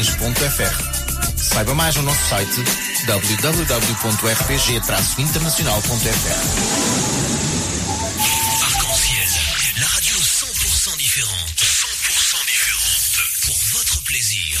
rpg.internacional.orange.fr. Saiba mais no nosso site www.rpg-internacional.fr. Arc-en-ciel, la radio 100% différente. 100% différente. Pour votre plaisir.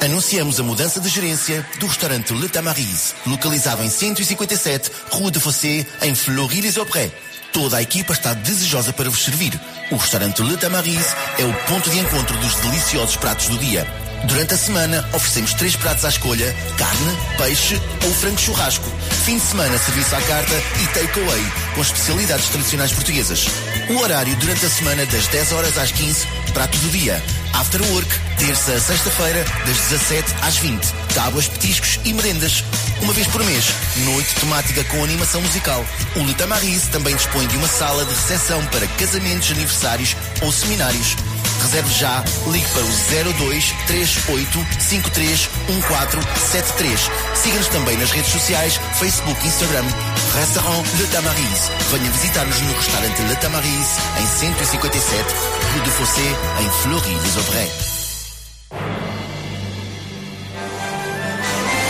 Anunciamos a mudança de gerência do restaurante Le Tamarise, localizado em 157 Rua de Fossé, em Fleury-les-Aubrais. Toda a equipa está desejosa para vos servir. O restaurante Le Tamarise é o ponto de encontro dos deliciosos pratos do dia. Durante a semana, oferecemos três pratos à escolha: carne, peixe ou frango churrasco. Fim de semana, serviço à carta e takeaway, com especialidades tradicionais portuguesas. O horário durante a semana, das 10 horas às 15, prato do dia. After work, terça a sexta-feira, das 17 às 20. Tábuas, petiscos e merendas. Uma vez por mês, noite temática com animação musical. O Le Tamarise também dispõe de uma sala de recepção para casamentos, aniversários ou seminários. Reserve já, ligue para o 02 38 53 1473. Siga-nos também nas redes sociais, Facebook e Instagram. Restaurant Le Tamarise. Venha visitar-nos no restaurante Le Tamarise, em 157, Rue de Fossé, em Fleury-les-Aubrais.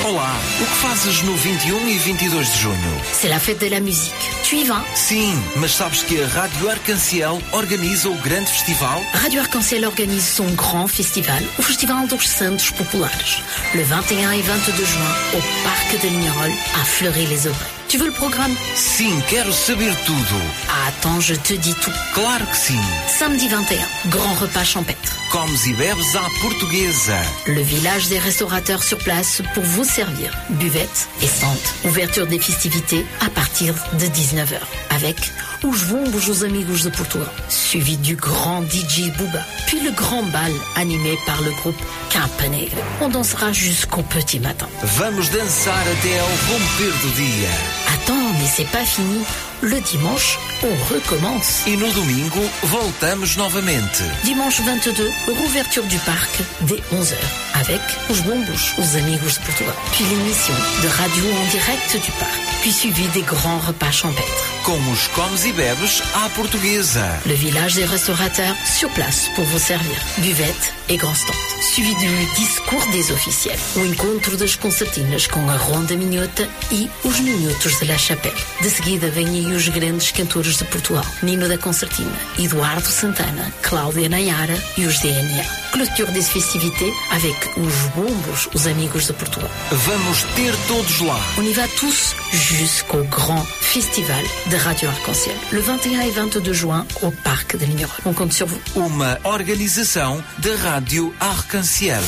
Olá, o que fazes no 21 e 22 de junho? C'est la fête de la musique. Tu y vas Sim, mas sabes que a Rádio Arcanciel organiza o grande festival? Radio Arc-en-Ciel organise son grand festival, o Festival dos Santos Populares, le 21 et 22 juin, au Parc de Lignerolles, à Fleury-les-Aubrais. Tu veux le programme Sim, quero saber tudo. Ah, Attends, je te dis tout. Claro que sim. Samedi 21, grand repas champêtre. Comes e bebes à portuguesa. Le village des restaurateurs sur place pour vous servir. Buvette et stand. Ouverture des festivités à partir de 19h. Avec os bombos os amigos de Portugal. Suivi du grand DJ Booba. Puis le grand bal animé par le groupe Campanegro. On dansera jusqu'au petit matin. Vamos dançar até ao romper do dia. Attends, mais c'est pas fini. Le dimanche, on recommence. E no domingo voltamos novamente. Dimanche 22, rouverture du parc dès 11h avec os bombos, os amigos de Portugal. Puis l'émission de radio en direct du parc. Puis suivi des grands repas champêtres. Com os comes e bebes à portuguesa. Le village des restaurateurs sur place pour vous servir. Buvette et grand stand. Suivi du discours des officiels. O encontro das concertinas com a Ronda Minhota e os Minhotos de La Chapelle. De seguida vêm aí os grandes cantores de Portugal. Nino da Concertina, Eduardo Santana, Cláudia Nayara e os DNA. Clôture des festivités avec os bombos, os amigos de Portugal. Vamos ter todos lá. On y va tous jusqu'au grand festival de Radio Arc-en-Ciel. Le 21 et 22 juin au parc de Lignerolles. On compte sur vous. Uma organização da Rádio Arcanciel.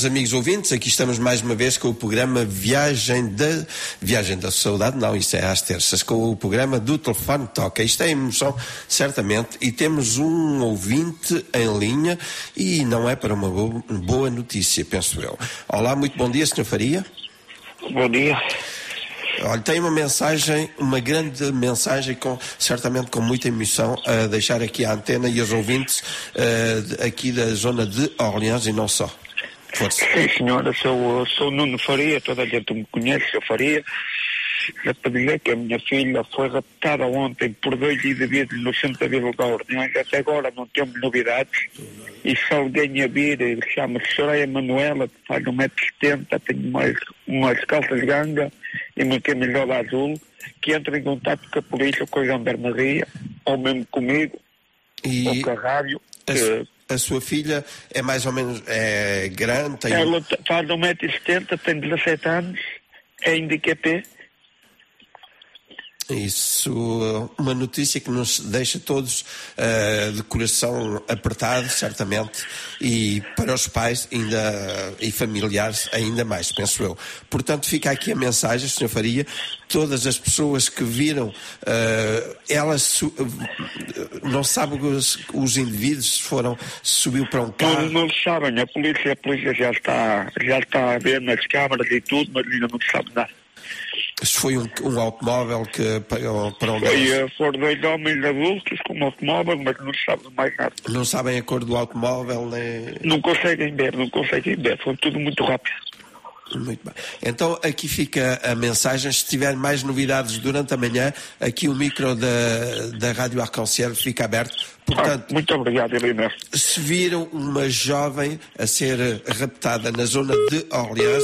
Caros amigos ouvintes, aqui estamos mais uma vez com o programa Viagem da Viagem da Saudade, não, isso é às terças, com o programa do Telefone Toca. Isto é emoção, certamente, e temos um ouvinte em linha e não é para uma bo- boa notícia, penso eu. Olá, muito bom dia, Sr. Faria. Bom dia. Olha, tem uma mensagem, uma grande mensagem, com, certamente com muita emoção, a deixar aqui a antena e os ouvintes de- aqui da zona de Orleans e não só. Força. Sim, senhora, sou, sou Nuno Faria, toda a gente me conhece, eu Faria. É para dizer que a minha filha foi raptada ontem por dois indivíduos no centro da Vila da Ordeões. Até agora não temos novidades. E se alguém a vir, chama-se Soraya Manuela, faz 1,70m, tem umas, umas calças ganga e uma camisola azul, que entra em contato com a polícia, com a gendarmeria, ou mesmo comigo, E ou com a rádio. que- a sua filha é mais ou menos é, grande, tem Ela faz 1,70m, tem 17 anos, é INDQP. Isso, uma notícia que nos deixa todos eh, de coração apertado, certamente, e para os pais ainda, e familiares ainda mais, penso eu. Portanto, fica aqui a mensagem, Sr. Faria, todas as pessoas que viram, eh, ela su- não sabe os, os indivíduos se foram, subiu para um Não, carro. não sabem, a polícia, a polícia já está, já está a ver nas câmaras e tudo, mas ainda não sabe nada. Se foi um, um automóvel que para, para onde Foi, foram dois homens adultos com um automóvel, mas não se sabe mais nada. não sabem a cor do automóvel, nem... Não conseguem ver, não conseguem ver, foi tudo muito rápido. Muito bem. Então aqui fica a mensagem. Se tiver mais novidades durante a manhã, aqui o micro da, da Rádio Arconcel fica aberto. Portanto, Muito obrigado, Helena. se viram uma jovem a ser raptada na zona de Orleans,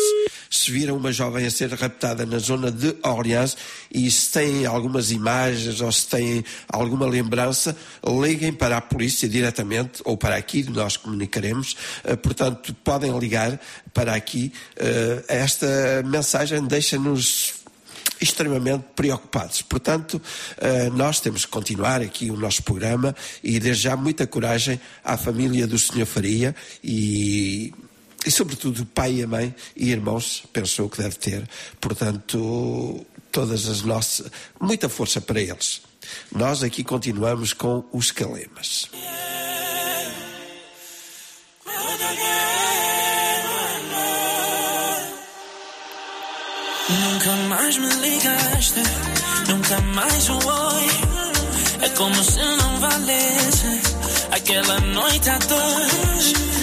se viram uma jovem a ser raptada na zona de Orleans e se têm algumas imagens ou se têm alguma lembrança, liguem para a polícia diretamente ou para aqui, nós comunicaremos. Eh, Portanto, podem ligar para aqui. Eh, Esta mensagem deixa-nos extremamente preocupados. Portanto, eh, nós temos que continuar aqui o nosso programa e desde já muita coragem à família do Sr. Faria e, e sobretudo o pai e a mãe e irmãos, penso eu que deve ter. Portanto, todas as nossas, muita força para eles. Nós aqui continuamos com os calemas. Nunca mais me ligaste, nunca mais um oi. É como se não valesse aquela noite a dois.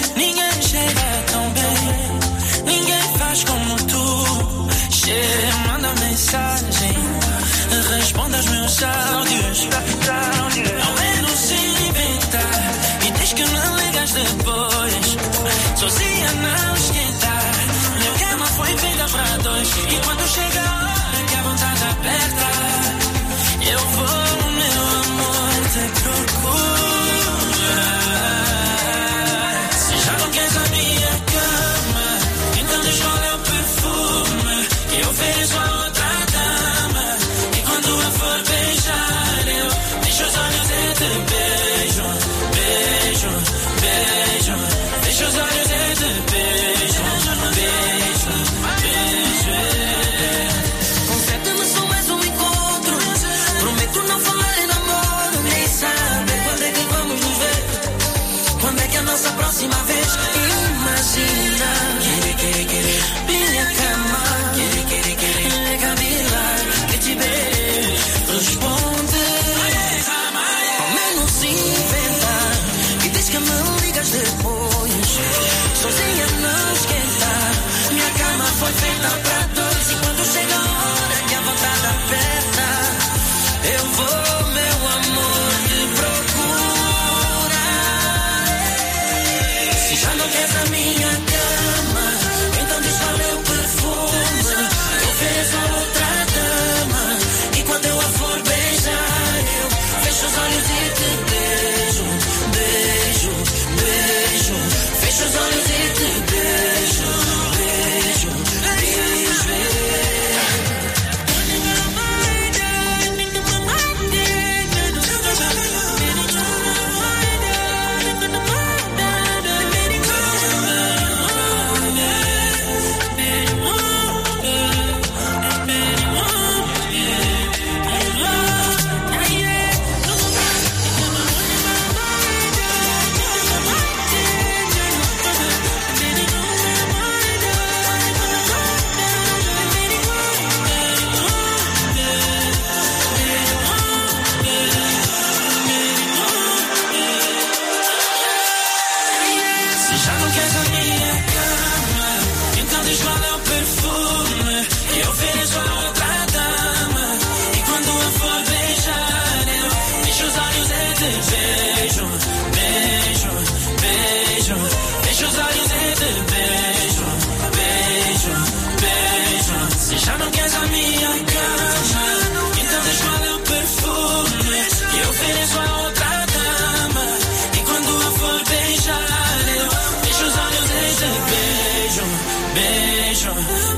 Chega, manda mensagem, responde aos meus áudios. Ao menos se inventar e diz que me ligas depois. Sozinha não esquentar. Minha cama foi feita pra dois. E quando chega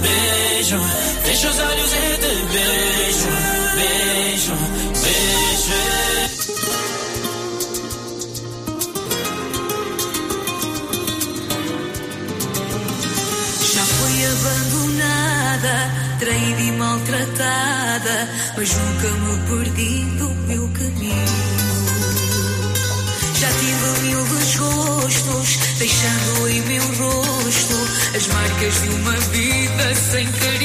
beijo. Fecha os olhos e te beijo, beijo, beijo. Já foi abandonada, traída e maltratada, mas nunca me perdi do marcas de uma vida sem carinho.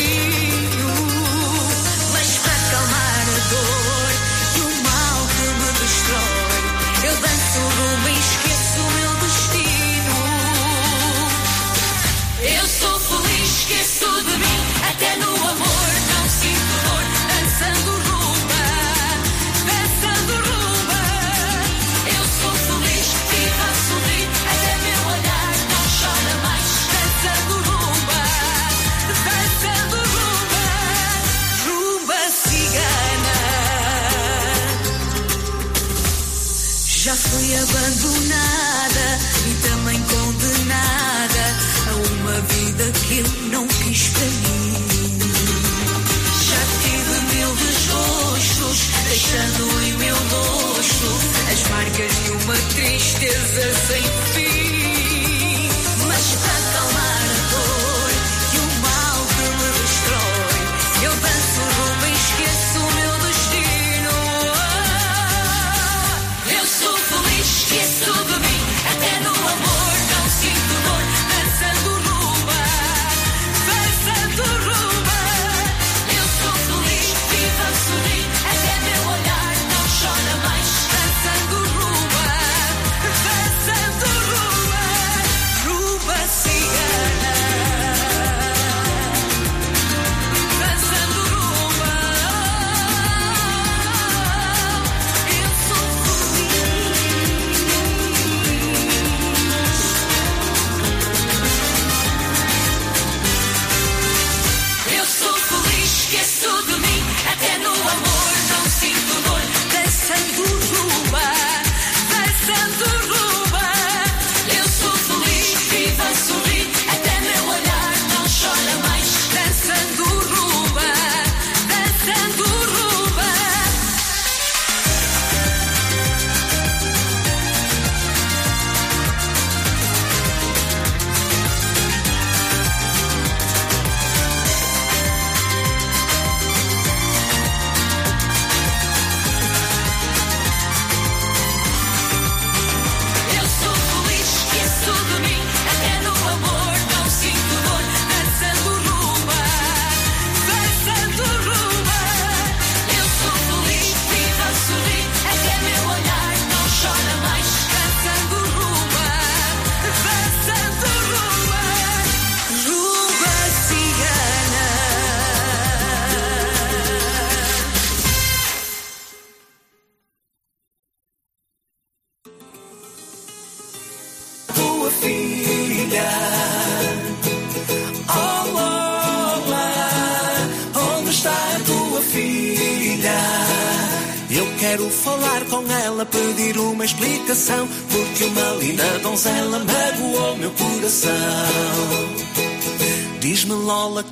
Abandonada e também condenada a uma vida que eu não quis para mim. Já tive mil desgostos, deixando em meu rosto as marcas de uma tristeza sem fim.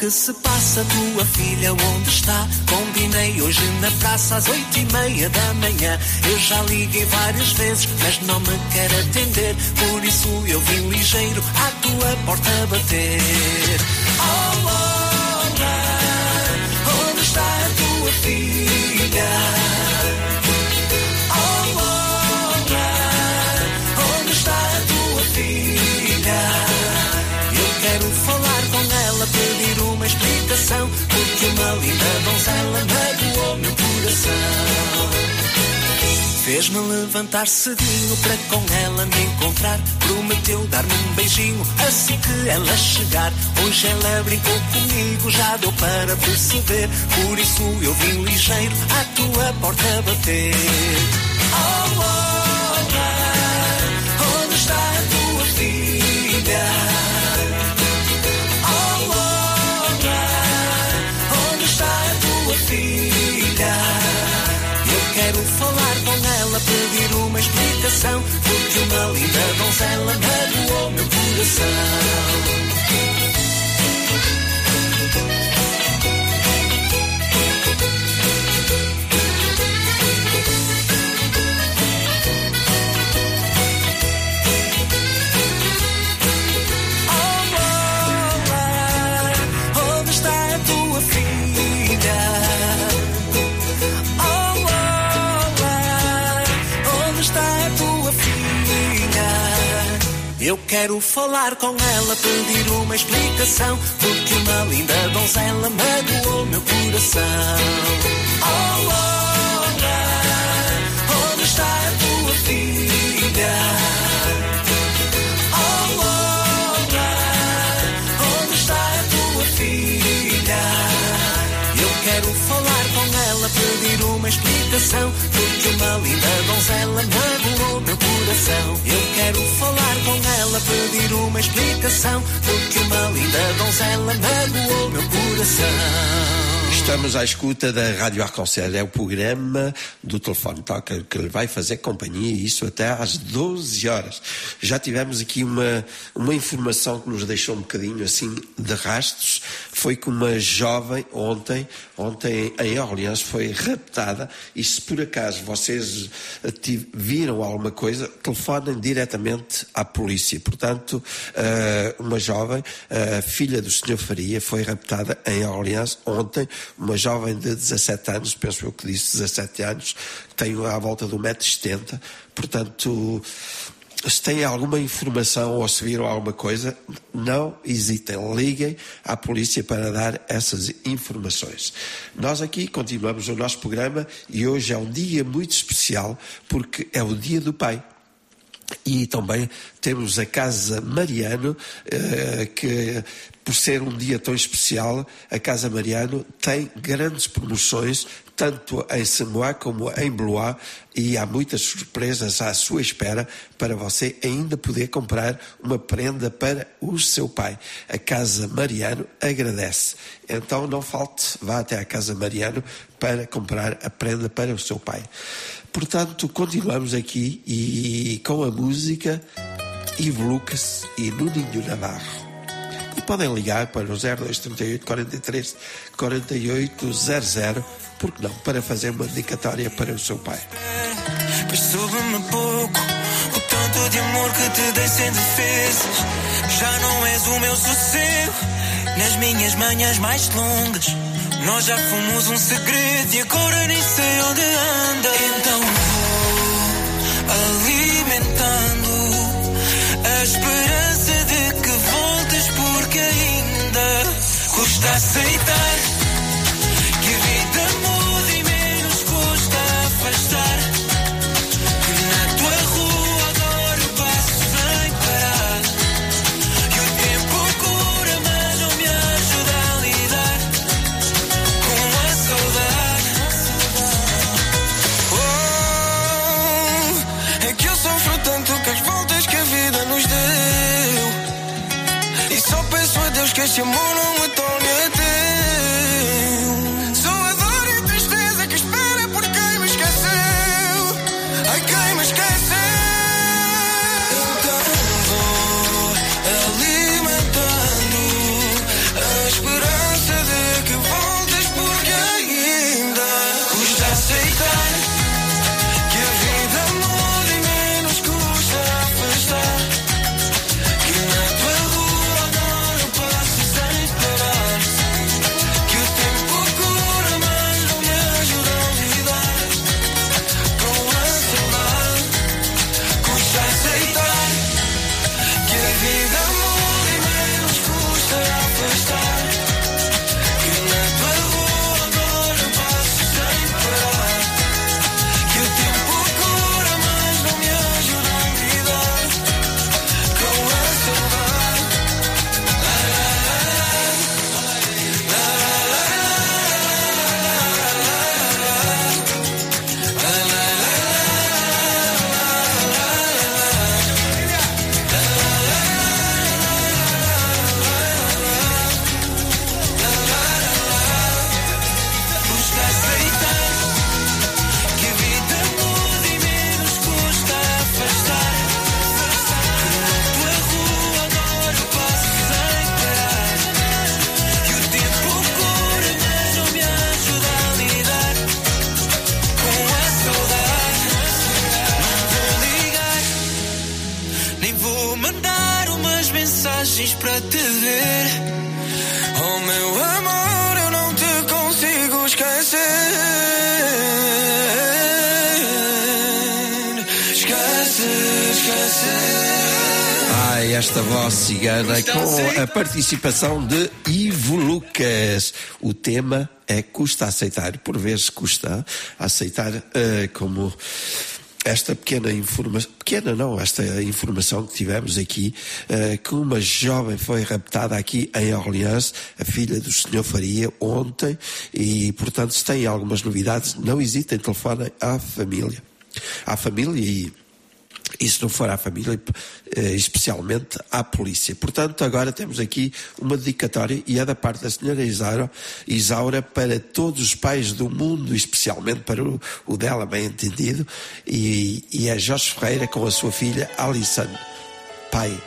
Que se passa tua filha onde está Combinei hoje na praça às oito e meia da manhã Eu já liguei várias vezes mas não me quer atender Por isso eu vim ligeiro à tua porta bater Oh Lola, onde está a tua filha? Porque uma linda donzela magoou meu coração. Fez-me levantar cedinho para com ela me encontrar. Prometeu dar-me um beijinho assim que ela chegar. Hoje ela brincou comigo, já deu para perceber. Por isso eu vim ligeiro à tua porta bater. Oh, Lola, pedir uma explicação, porque uma linda donzela magoou meu coração. Quero falar com ela, pedir uma explicação, porque uma linda donzela magoou meu coração. Oh, onde está a tua filha? Oh, onde está a tua filha? Eu quero falar com ela, pedir uma explicação, porque uma linda donzela magoou meu coração. Eu quero falar ela, pedir uma explicação, porque uma linda donzela magoou meu coração. Estamos à escuta da Rádio Arconcel, é o programa do telefone toca que vai fazer companhia, isso até às 12 horas. Já tivemos aqui uma, uma informação que nos deixou um bocadinho assim de rastros, foi que uma jovem ontem, ontem em Orleans foi raptada, e se por acaso vocês eh, viram alguma coisa, telefonem diretamente à polícia. Portanto, eh, uma jovem, eh, filha do Sr. Faria, foi raptada em Orleans ontem, uma jovem de 17 anos, penso eu que disse 17 anos, tem à volta de 1,70m, portanto, se têm alguma informação ou se viram alguma coisa, não hesitem, liguem à polícia para dar essas informações. Nós aqui continuamos o nosso programa e hoje é um dia muito especial porque é o Dia do Pai. E também temos a Casa Mariano, eh, que por ser um dia tão especial, a Casa Mariano tem grandes promoções, tanto em Samoa como em Blois, e há muitas surpresas à sua espera para você ainda poder comprar uma prenda para o seu pai. A Casa Mariano agradece. Então não falte, vá até a Casa Mariano para comprar a prenda para o seu pai. Portanto, continuamos aqui e com a música Ivo Lucas e Nuninho Navarro. Podem ligar para o 0238 43 4800, porque não, para fazer uma dedicatória para o seu pai. Percebe-me pouco o tanto de amor que te dei sem defesas. Já não és o meu sossego nas minhas manhãs mais longas. Nós já fomos um segredo e agora nem sei onde anda. Então vou alimentando a esperança de que voltes, porque ainda custa aceitar que a vida muda peço a Deus Cigana com a participação de Ivo Lucas. O tema é custa aceitar, por vezes custa aceitar uh, como esta pequena informação, pequena não, esta informação que tivemos aqui, uh, que uma jovem foi raptada aqui em Orleans, a filha do senhor Faria, ontem, e portanto se têm algumas novidades, não hesitem, telefonem à família. À família e e se não for à família, eh, especialmente à polícia. Portanto, agora temos aqui uma dedicatória e é da parte da senhora Isaura, Isaura para todos os pais do mundo, especialmente para o, o dela, bem entendido, e, e a Jorge Ferreira com a sua filha Alissandra. Pai,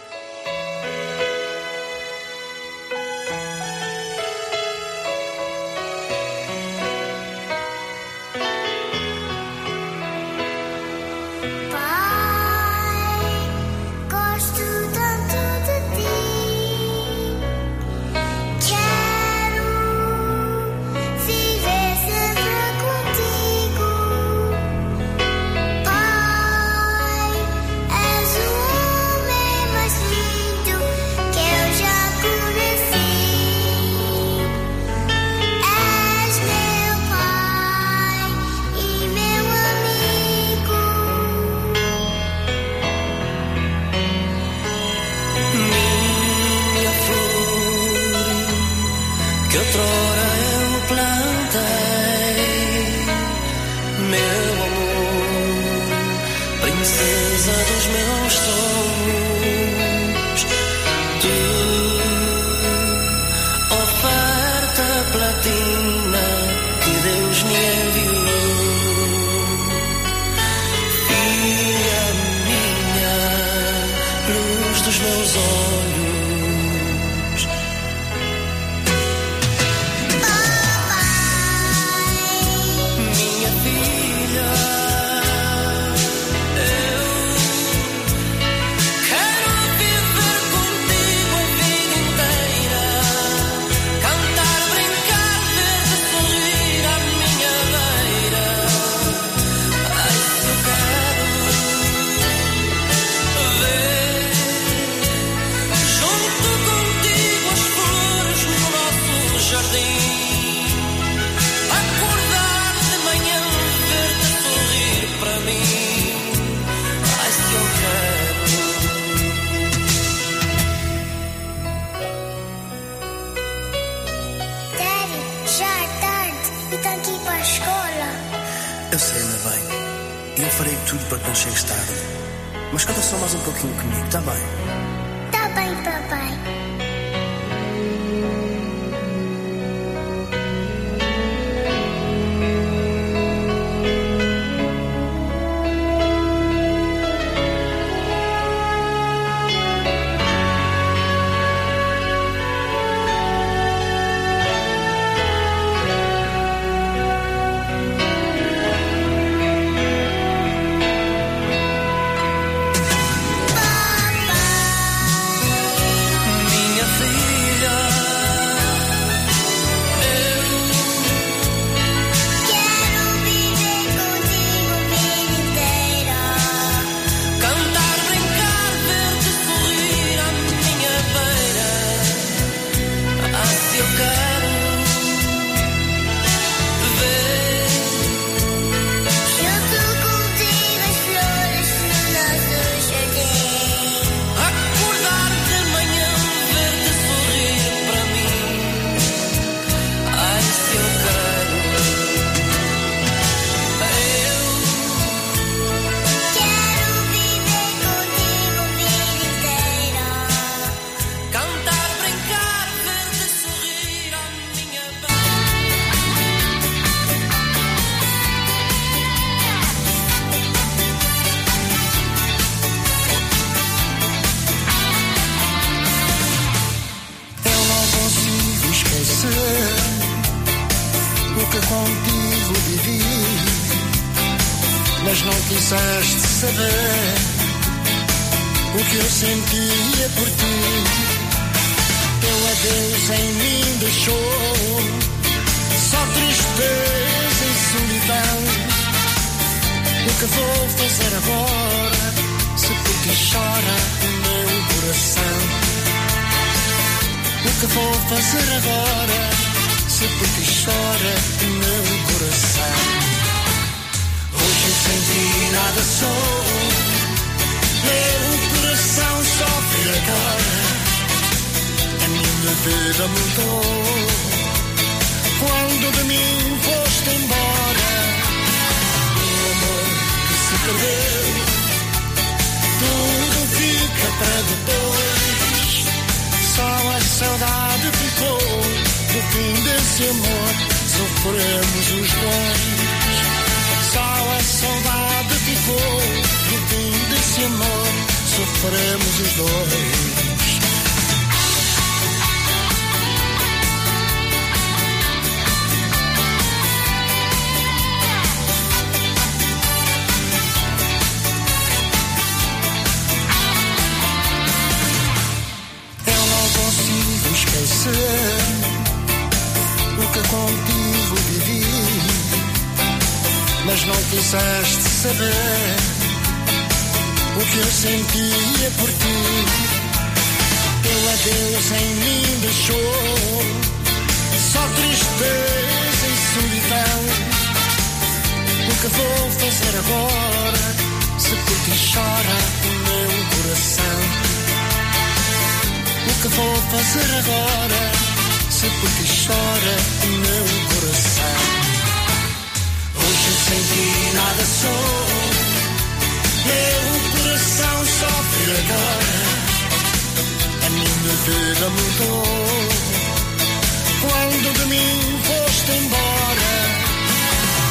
quando de mim foste embora.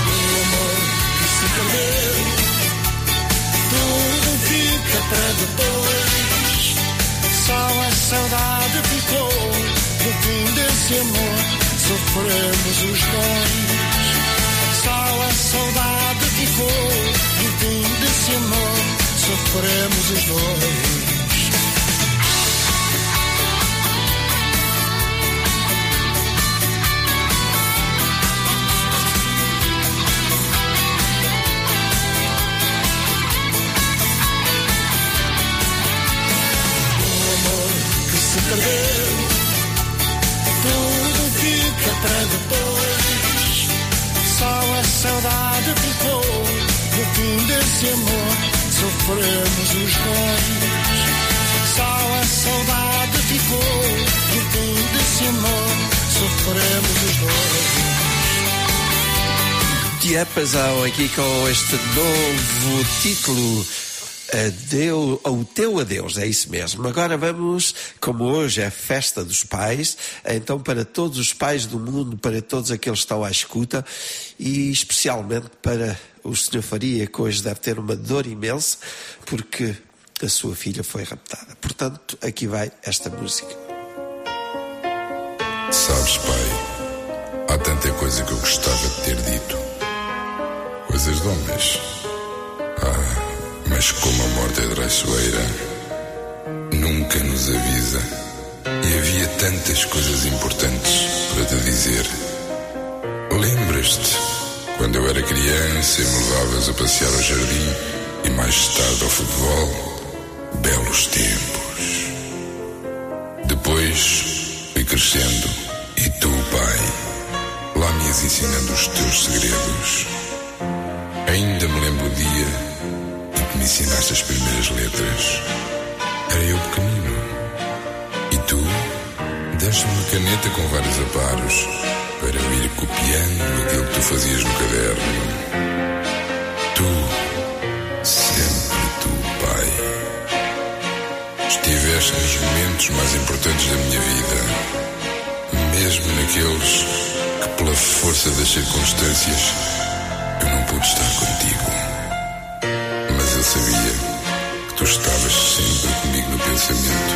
O amor que se perdeu, tudo fica para depois. Só a saudade ficou do fim desse amor, sofremos os dois. Só a saudade ficou do fim desse amor, sofremos os dois. Desse amor, sofremos os dois. Só a saudade ficou desse amor, sofremos os dois. Diapasão aqui com este novo título. Adeus, o teu adeus, é isso mesmo. Agora vamos, como hoje é festa dos pais, então para todos os pais do mundo, para todos aqueles que estão à escuta e especialmente para o Sr. Faria, que hoje deve ter uma dor imensa porque a sua filha foi raptada. Portanto, aqui vai esta música. Sabes, pai, há tanta coisa que eu gostava de ter dito. Coisas de homens. Ah, mas como a morte é traiçoeira, nunca nos avisa. E havia tantas coisas importantes para te dizer. Lembras-te quando eu era criança e me levavas a passear ao jardim e mais tarde ao futebol? Belos tempos. Depois fui crescendo e tu, pai, lá me ias ensinando os teus segredos. Ainda me lembro o dia em que me ensinaste as primeiras letras. Era eu pequenino. E tu deste-me uma caneta com vários aparos para eu ir copiando aquilo que tu fazias no caderno. Tu, sempre tu, pai. Estiveste nos momentos mais importantes da minha vida, mesmo naqueles que, pela força das circunstâncias, eu não pude estar contigo. Mas eu sabia que tu estavas sempre comigo no pensamento,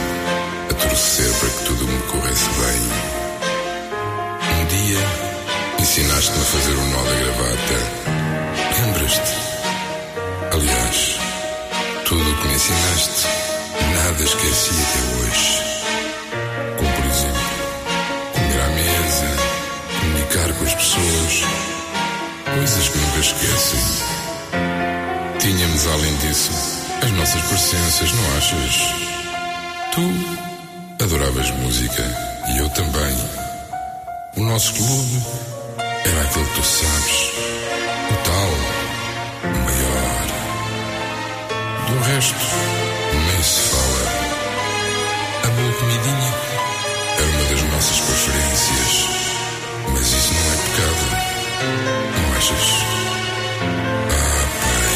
a torcer para que tudo me corresse bem. Um dia ensinaste-me a fazer o nó da gravata. Lembras-te? Aliás, tudo o que me ensinaste, nada esqueci até hoje. Como, por exemplo, comer à mesa, comunicar com as pessoas, coisas que nunca esquecem. Tínhamos, além disso, as nossas presenças, não achas? Tu adoravas música e eu também. O nosso clube era aquele que tu sabes, o tal, o maior. Do resto, nem se fala. A boa comidinha era uma das nossas preferências, mas isso não é pecado, não achas? Ah, pai,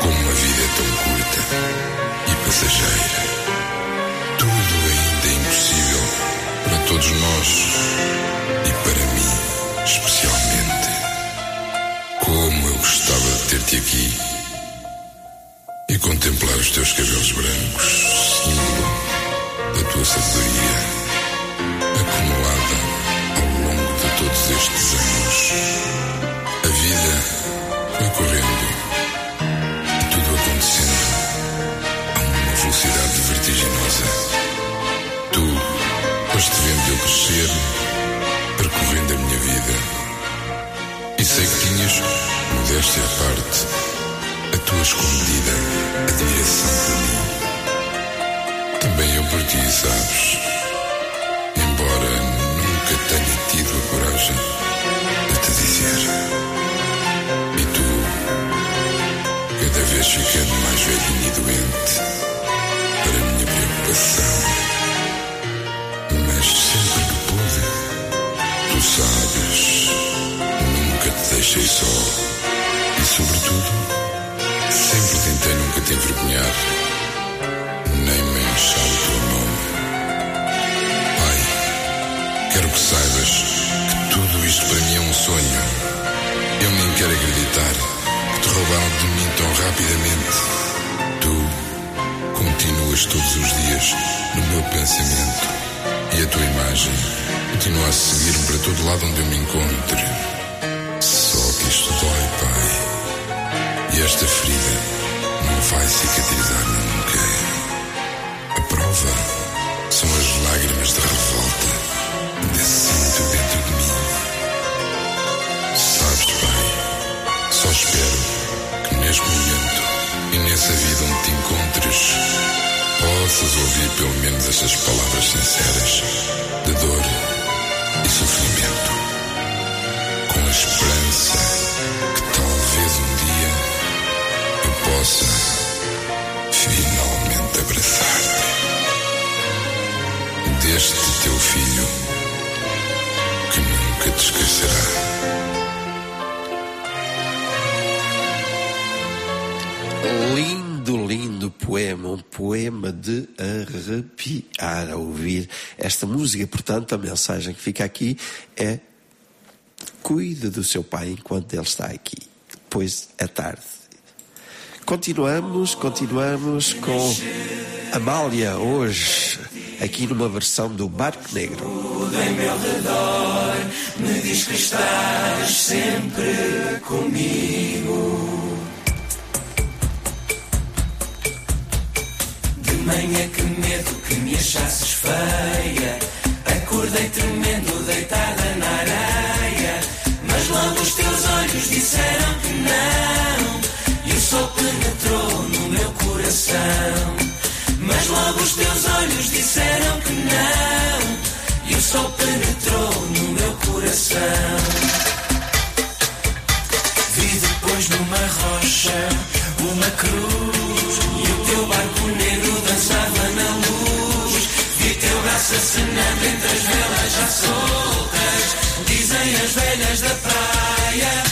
como a vida é tão curta e passageira. Todos nós e para mim, especialmente. Como eu gostava de ter-te aqui e contemplar os teus cabelos brancos, símbolo da tua sabedoria, acumulada ao longo de todos estes anos. Tinhas, modéstia parte, a tua escondida admiração por mim. Também eu por ti, sabes? Embora nunca tenha tido a coragem de te dizer. E tu, cada vez ficando mais velhinho e doente, para a minha preocupação. Sonho. Eu nem quero acreditar que te roubaram de mim tão rapidamente. Tu continuas todos os dias no meu pensamento e a tua imagem continua a seguir-me para todo lado onde eu me encontre. Só que isto dói, pai. E esta ferida não vai cicatrizar nunca. A prova são as lágrimas de revolta neste momento e nessa vida onde te encontres possas ouvir pelo menos estas palavras sinceras poema, um poema de arrepiar a ouvir esta música. Portanto, a mensagem que fica aqui é: cuide do seu pai enquanto ele está aqui. Depois é tarde. Continuamos, continuamos com Amália hoje, aqui numa versão do Barco Negro. Tudo em meu redor me diz que estás sempre comigo. Manhã que medo que me achasses feia. Acordei tremendo, deitada na areia. Mas logo os teus olhos disseram que não. E o sol penetrou no meu coração. Mas logo os teus olhos disseram que não. E o sol penetrou no meu coração. Vi depois numa rocha uma cruz. Acenando entre as velas já soltas. Dizem as velhas da praia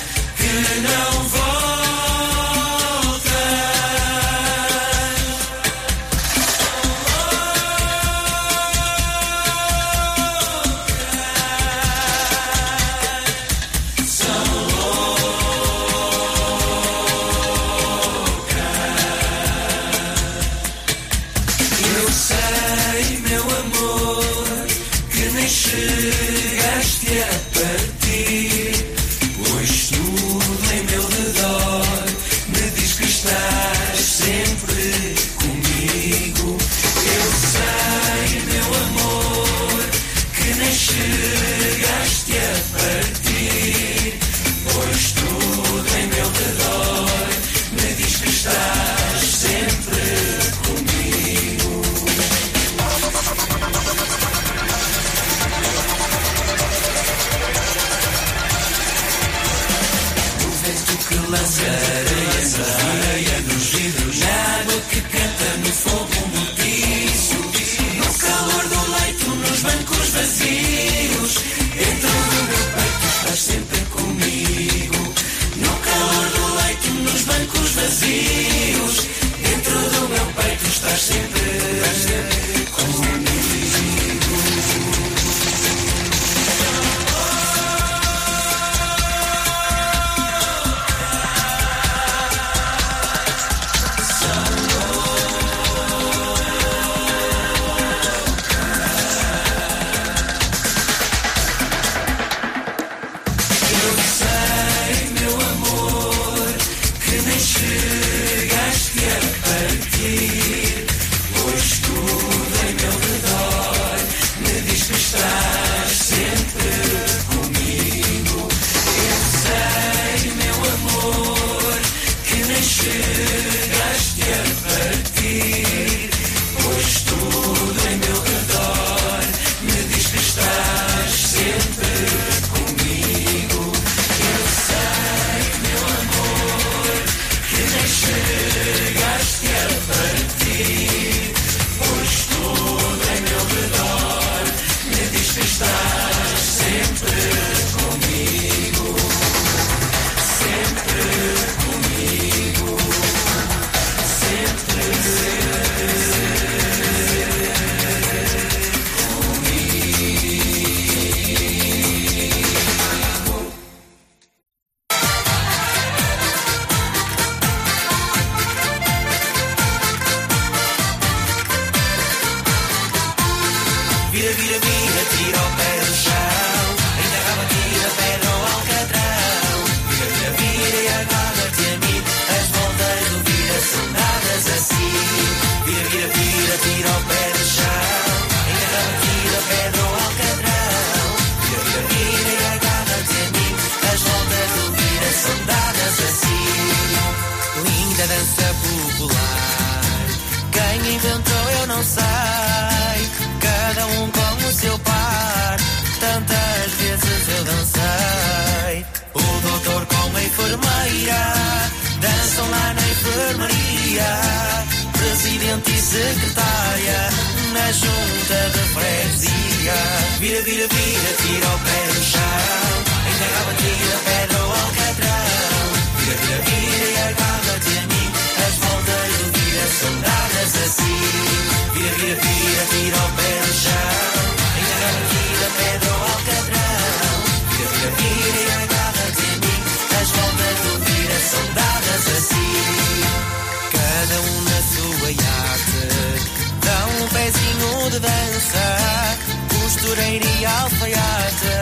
casa, costureira e alfaiate,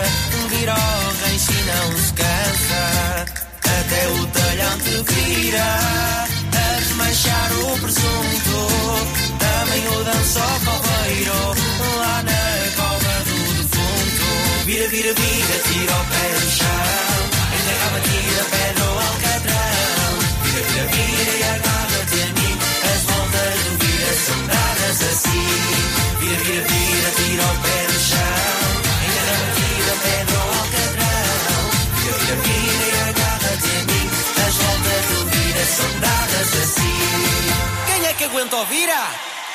viroga e se não se cansa, até o talhão te vira, a desmanchar o presunto, também o danço palmeiro, lá na cova do defunto, vira, vira, vira, tira o pé do chão, engarrava, a pedra ou alcatrão, vira, vira, vira e acaba-te a mim, as voltas do vira são dadas assim. que aguenta o vira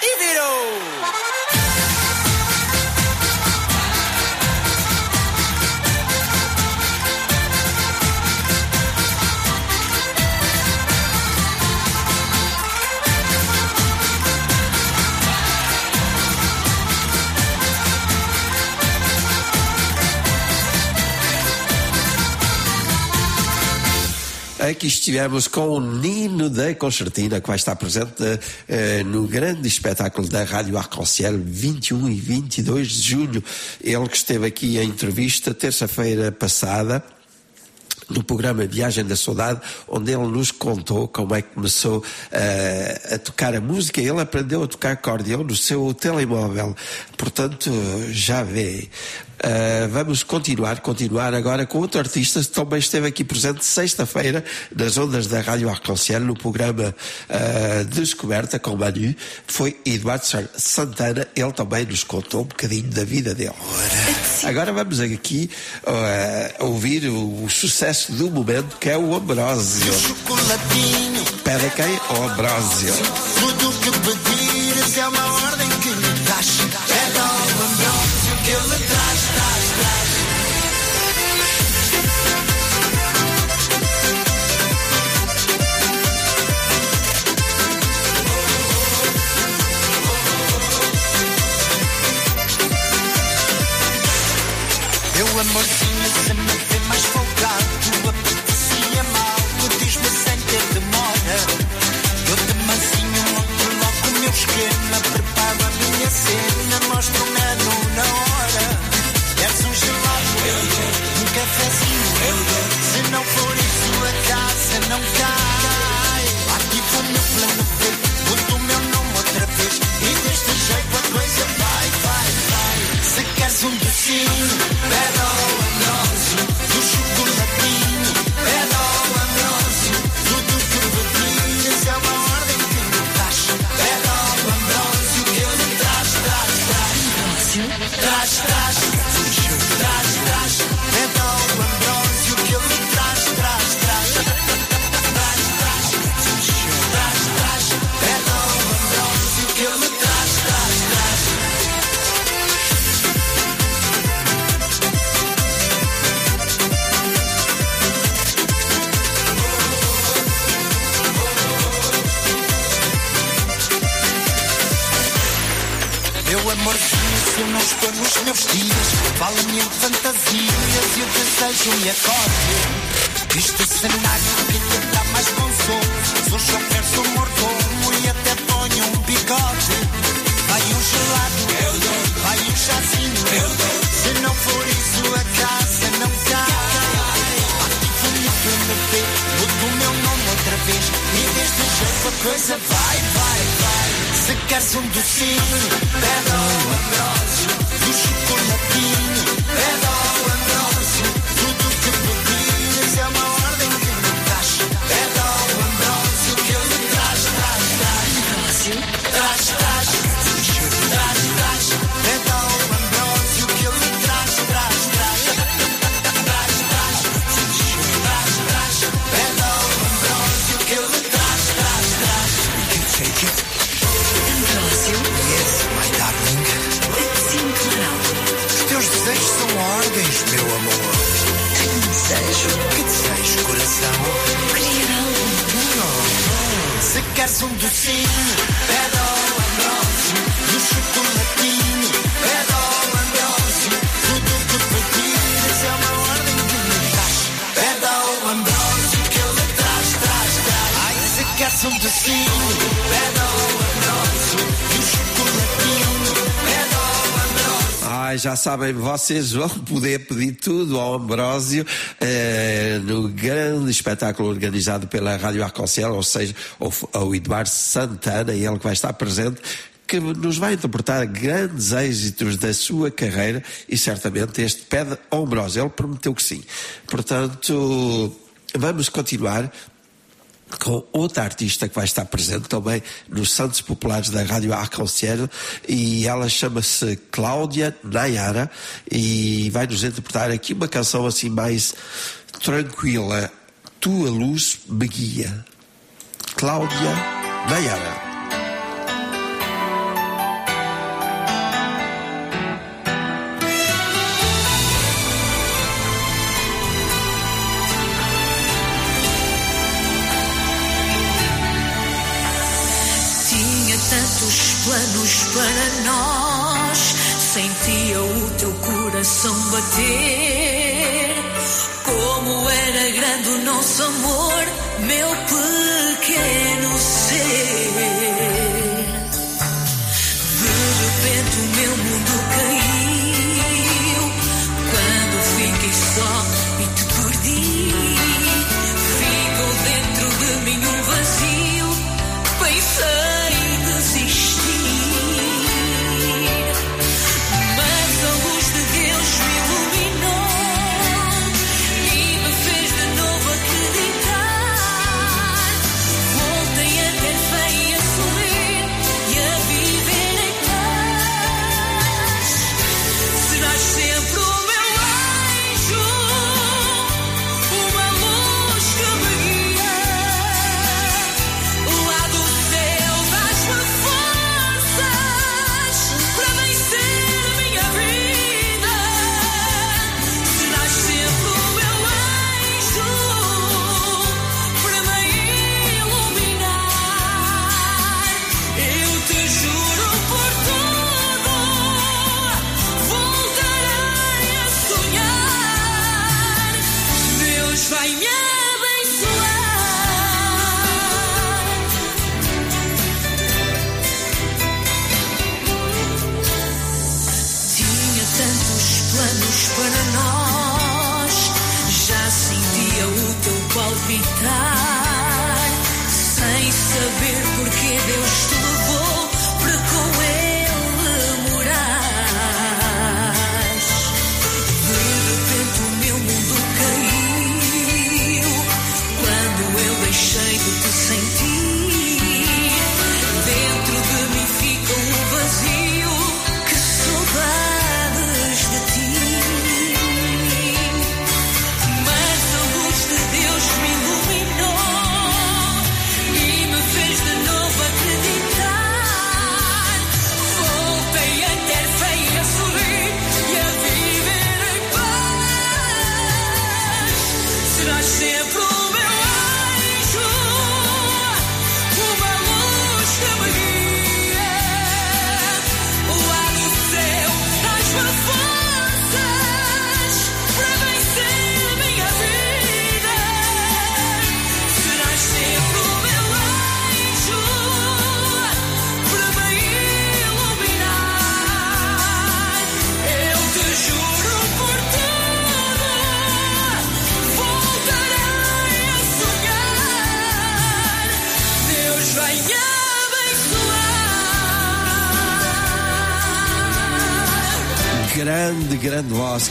e virou! É que estivemos com o Nino da Concertina, que vai estar presente eh, no grande espetáculo da Rádio Arconciel, 21 e 22 de junho. Ele que esteve aqui em entrevista terça-feira passada no programa Viagem da Saudade, onde ele nos contou como é que começou uh, a tocar a música. Ele aprendeu a tocar acordeão no seu telemóvel. Portanto, já vê. Uh, vamos continuar, continuar agora com outro artista que também esteve aqui presente sexta-feira nas ondas da Rádio Arconciel no programa uh, Descoberta com Manu. Foi Eduardo Santana, ele também nos contou um bocadinho da vida dele. Agora vamos aqui uh, ouvir o, o sucesso do momento que é o Ambrósio. Pede quem? O Ambrósio. Tudo que pedires é uma o esquema, preparo a minha cena, mostro um nano na hora. Queres um gelado? Eu dou. Um cafezinho? Eu dou. Se não for isso, a casa não cai. Ativo o meu plano B, boto o meu nome outra vez. E deste jeito a coisa vai, vai, vai. Se queres um docinho, pede estou nos meus dias, vale-me em fantasias e o desejo me acorde. Este cenário que lhe dá mais consolo. Sou chofer, sou mordomo e até ponho um bigode. Vai um gelado, eu dou. Vai um chazinho, eu dou. Se não for isso, a casa não cai. Ativo o meu PNP, mudo o meu nome outra vez. E deste jeito a coisa vai, vai, vai. Se queres um docinho, pede ao Ambrósio. Chocolatinho, pede ao Docinho, pede ao Ambrósio. Do chocolatinho, pede ao Ambrósio. Tudo que pedires é uma ordem que me dás. Pede ao Ambrósio que ele traz, traz, traz. Ai, se ao Ambrósio. Do chocolatinho, pede ao Ambrósio. Ai, já sabem, vocês vão poder pedir tudo ao Ambrósio eh, no grande espetáculo organizado pela Rádio Arconcel, ou seja, ao, Eduardo Santana, ele que vai estar presente, que nos vai interpretar grandes êxitos da sua carreira e certamente este pede ao Ambrósio. Ele prometeu que sim. Portanto, vamos continuar com outra artista que vai estar presente também nos Santos Populares da Rádio Arconciel e ela chama-se Cláudia Nayara e vai nos interpretar aqui uma canção assim mais tranquila Tua Luz Me Guia Cláudia Nayara planos para nós, sentia o teu coração bater. Como era grande o nosso amor, meu pequeno ser. De repente o meu mundo caiu,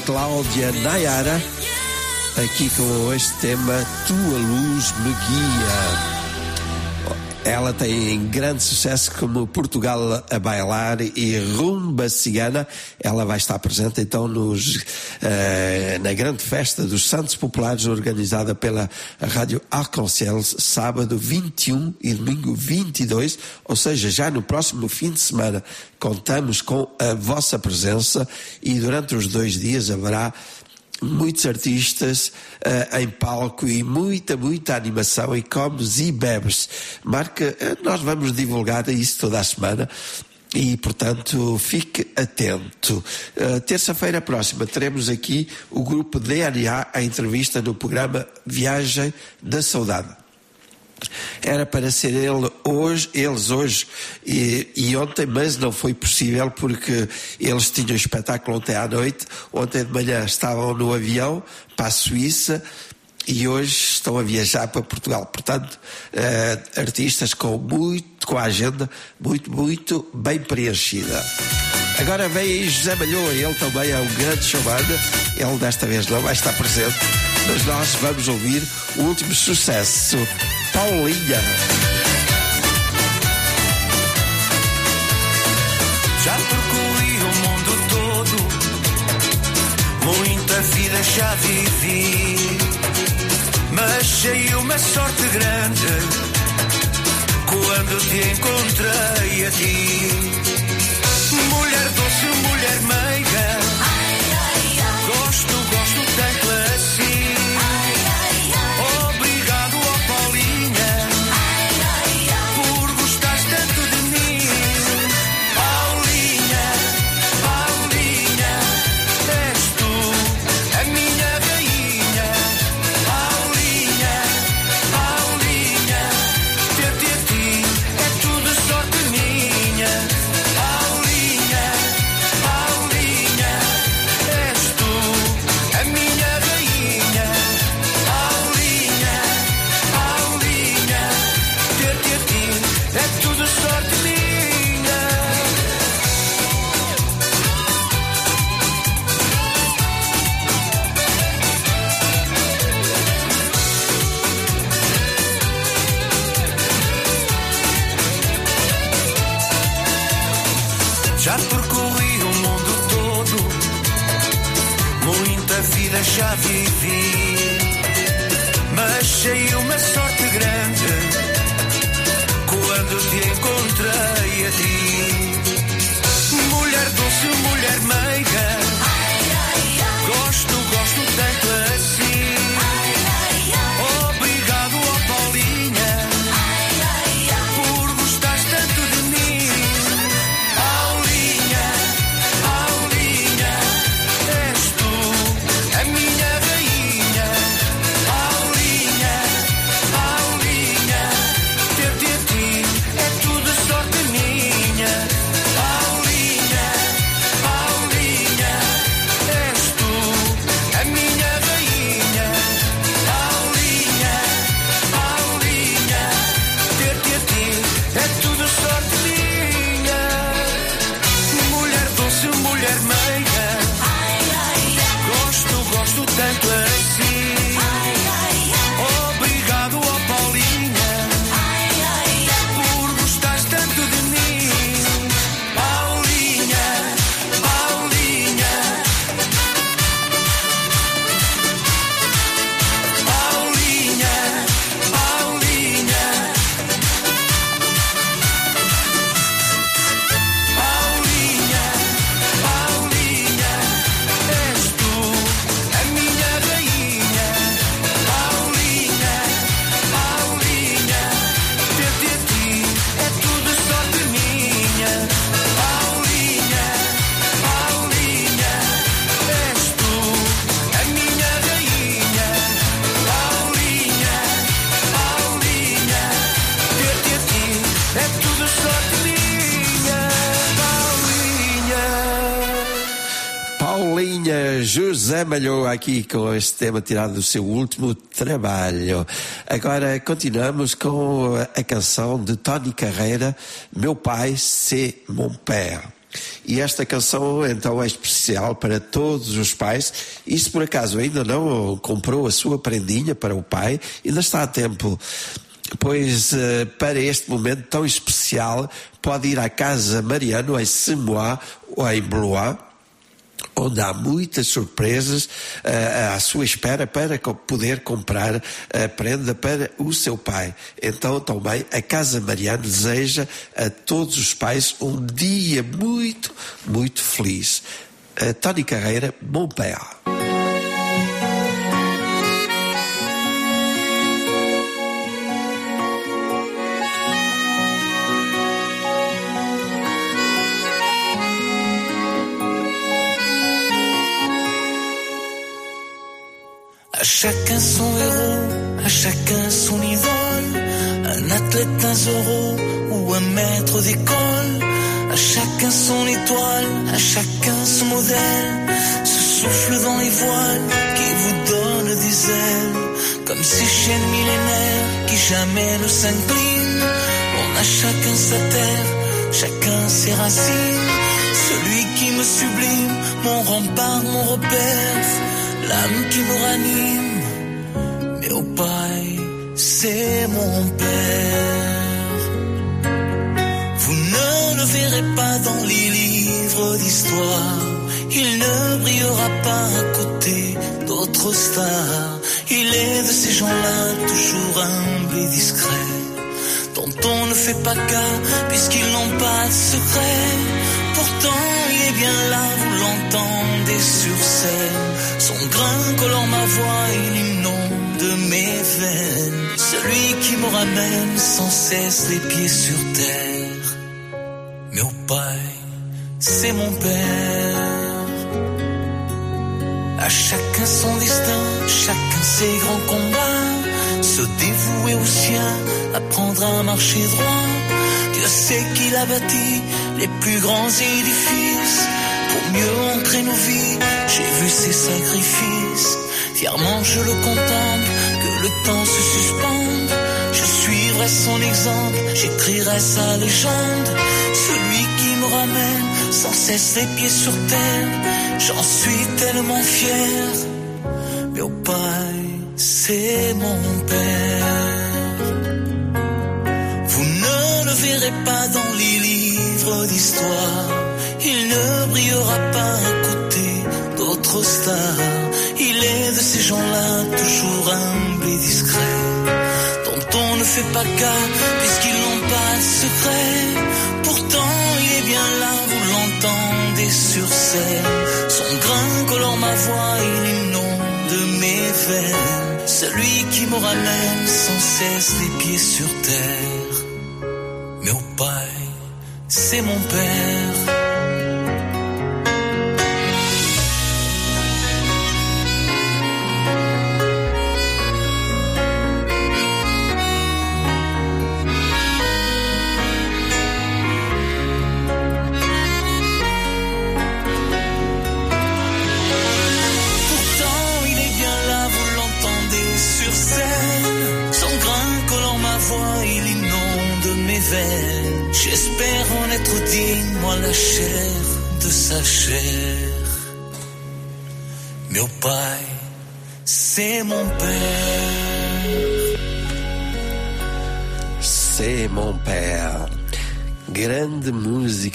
Cláudia Nayara, aqui com este tema Tua Luz Me Guia. Ela tem grande sucesso como Portugal a bailar e Rumba Cigana. Ela vai estar presente então nos, eh, na grande festa dos Santos Populares organizada pela Rádio Arconcel, sábado 21 e domingo 22, ou seja, já no próximo fim de semana. Contamos com a vossa presença e durante os dois dias haverá muitos artistas uh, em palco e muita, muita animação e comes e bebes. Marca, uh, nós vamos divulgar isso toda a semana. E, portanto, fique atento. Uh, Terça-feira próxima teremos aqui o grupo DNA a entrevista no programa Viagem da Saudade. Era para ser ele hoje, eles hoje e, e, ontem, mas não foi possível porque eles tinham espetáculo ontem à noite. Ontem de manhã estavam no avião para a Suíça e hoje estão a viajar para Portugal. Portanto, uh, artistas com muito, com a agenda muito, muito bem preenchida. Agora vem aí José Malhoa, ele também é um grande showman. Ele desta vez não vai estar presente, mas nós vamos ouvir o último sucesso, Paulinha. Já percorri o mundo todo, muita vida já vivi, mas sei uma sorte grande quando te encontrei a ti. Mulher doce, mulher meiga, Malhoa aqui com este tema tirado do seu último trabalho. Agora continuamos com a canção de Tony Carreira, Meu Pai, c'est mon père. E esta canção então é especial para todos os pais. E se por acaso ainda não comprou a sua prendinha para o pai, ainda está a tempo. Pois eh, para este momento tão especial pode ir à Casa Mariano em Semois ou em Blois onde há muitas surpresas uh, à sua espera para poder comprar a prenda para o seu pai. Então também a Casa Mariano deseja a todos os pais um dia muito, muito feliz. Uh, Tony Carreira, Mon chacun son héros, à chacun son idole, un athlète, un zoro ou un maître d'école. À chacun son étoile, à chacun son modèle, ce souffle dans les voiles qui vous donne des ailes, comme ces chaînes millénaires qui jamais ne s'inclinent. On a chacun sa terre, chacun ses racines, celui qui me sublime, mon rempart, mon repère l'âme qui me ranime. Mais au Pai, c'est mon Père. Vous ne le verrez pas dans les livres d'histoire. Il ne brillera pas à côté d'autres stars. Il est de ces gens-là, toujours humbles et discrets, dont on ne fait pas cas, puisqu'ils n'ont pas de secret. Pourtant, il est bien là, vous l'entendez sur scène. Son grain colore ma voix et l'inonde mes veines. Celui qui me ramène sans cesse les pieds sur terre. Mais au Pai, c'est mon Père. À chacun son destin, chacun ses grands combats. Se dévouer au sien, apprendre à marcher droit. Dieu sait qu'il a bâti les plus grands édifices pour mieux ancrer nos vies. J'ai vu ses sacrifices, fièrement je le contemple, que le temps se suspende. Je suivrai son exemple, j'écrirai sa légende. Celui qui me ramène sans cesse les pieds sur terre, j'en suis tellement fier. C'est mon Père. Vous ne le verrez pas dans les livres d'histoire. Il ne brillera pas à côté d'autres stars. Il est de ces gens-là, toujours humbles et discrets, dont on ne fait pas cas, puisqu'ils n'ont pas de secret. Pourtant, il est bien là, vous l'entendez sur scène. Son grain colore ma voix, il inonde mes veines. Celui qui me ramène sans cesse les pieds sur terre. Mais au Pai, c'est mon Père.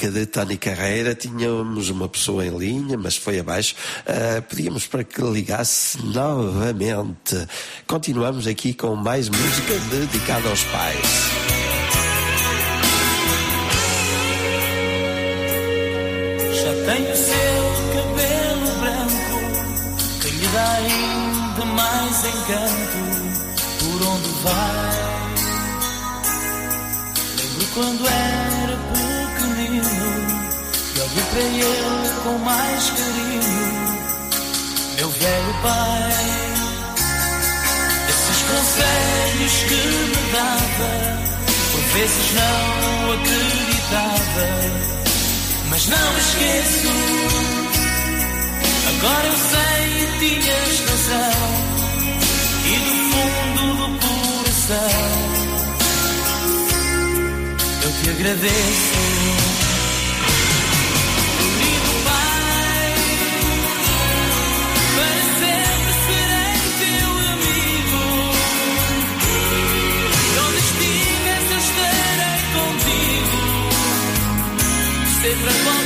De Tony Carreira. Tínhamos uma pessoa em linha, mas foi abaixo. Ah, pedíamos para que ligasse novamente. Continuamos aqui com mais música dedicada aos pais. Já tem o seu cabelo branco que lhe dá ainda mais encanto por onde vai. Lembro quando era ele com mais carinho, meu velho pai. Esses conselhos que me dava, por vezes não acreditava. Mas não esqueço. Agora eu sei que tinhas razão. E do fundo do coração eu te agradeço. sempre bom.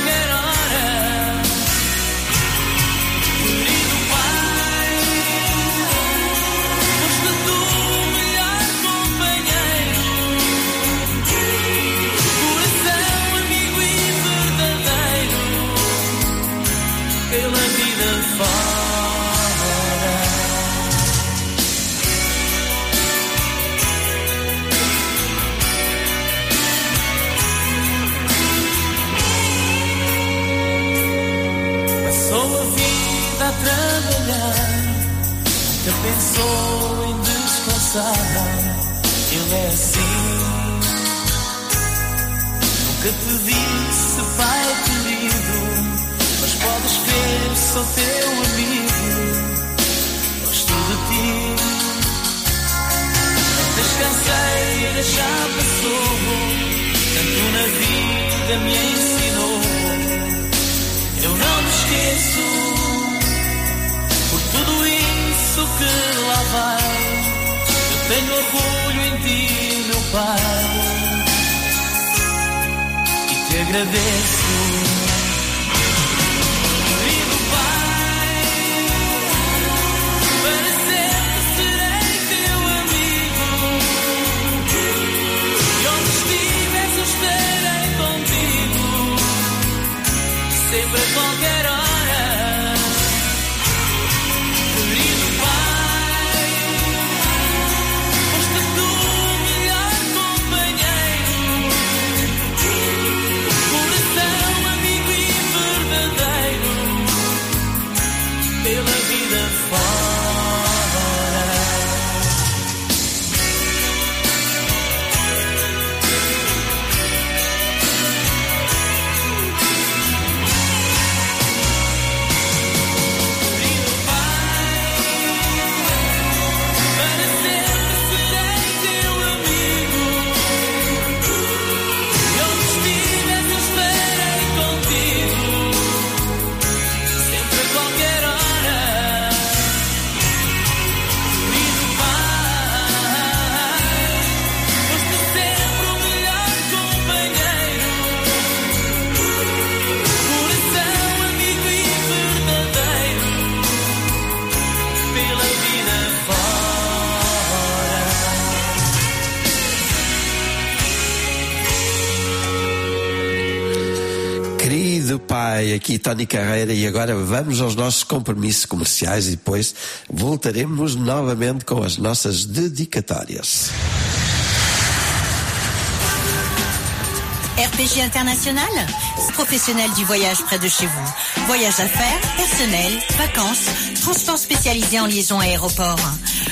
Tardou em descansar. Ele é assim. Nunca te disse, pai querido, mas podes ver, sou teu amigo. Gosto de ti. As canseiras já passou, tanto na vida me ensinou. Eu não me esqueço vai. Eu tenho orgulho em ti, meu pai, e te agradeço. Pai, sempre serei Tony Carreira e agora vamos aos nossos compromissos comerciais e depois voltaremos novamente com as nossas dedicatórias. RPG International, professionnel du voyage près de chez vous. Voyage d'affaires, personnel, vacances, transport spécialisé en liaison aéroport.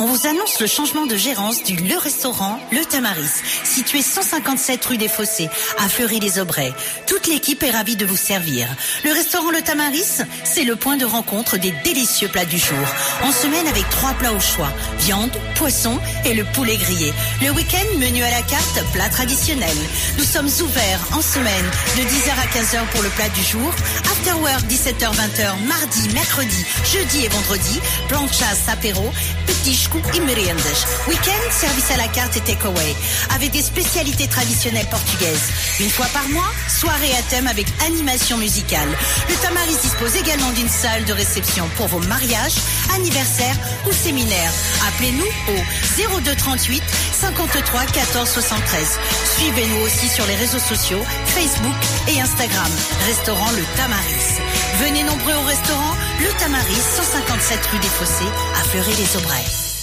On vous annonce le changement de gérance du Le Restaurant Le Tamaris, situé 157 rue des Fossés, à Fleury-les-Aubrais. Toute l'équipe est ravie de vous servir. Le restaurant Le Tamaris, c'est le point de rencontre des délicieux plats du jour. En semaine avec trois plats au choix, viande, poisson et le poulet grillé. Le week-end, menu à la carte, plat traditionnel. Nous sommes ouverts en semaine de 10h à 15h pour le plat du jour, after work 17h-20h mardi, mercredi, jeudi et vendredi, plan de chasse, apéro, petit petiscos et merendas. Week-end, service à la carte et takeaway. Avec des spécialités traditionnelles portugaises. Une fois par mois, soirée à thème avec animation musicale. Le Tamaris dispose également d'une salle de réception pour vos mariages, anniversaires ou séminaires. Appelez-nous au 02 38 53 14 73. Suivez-nous aussi sur les réseaux sociaux, Facebook et Instagram. Restaurant Le Tamaris. Venez nombreux au restaurant Le Tamaris, 157 rue des Fossés, à Fleury-les-Aubrais.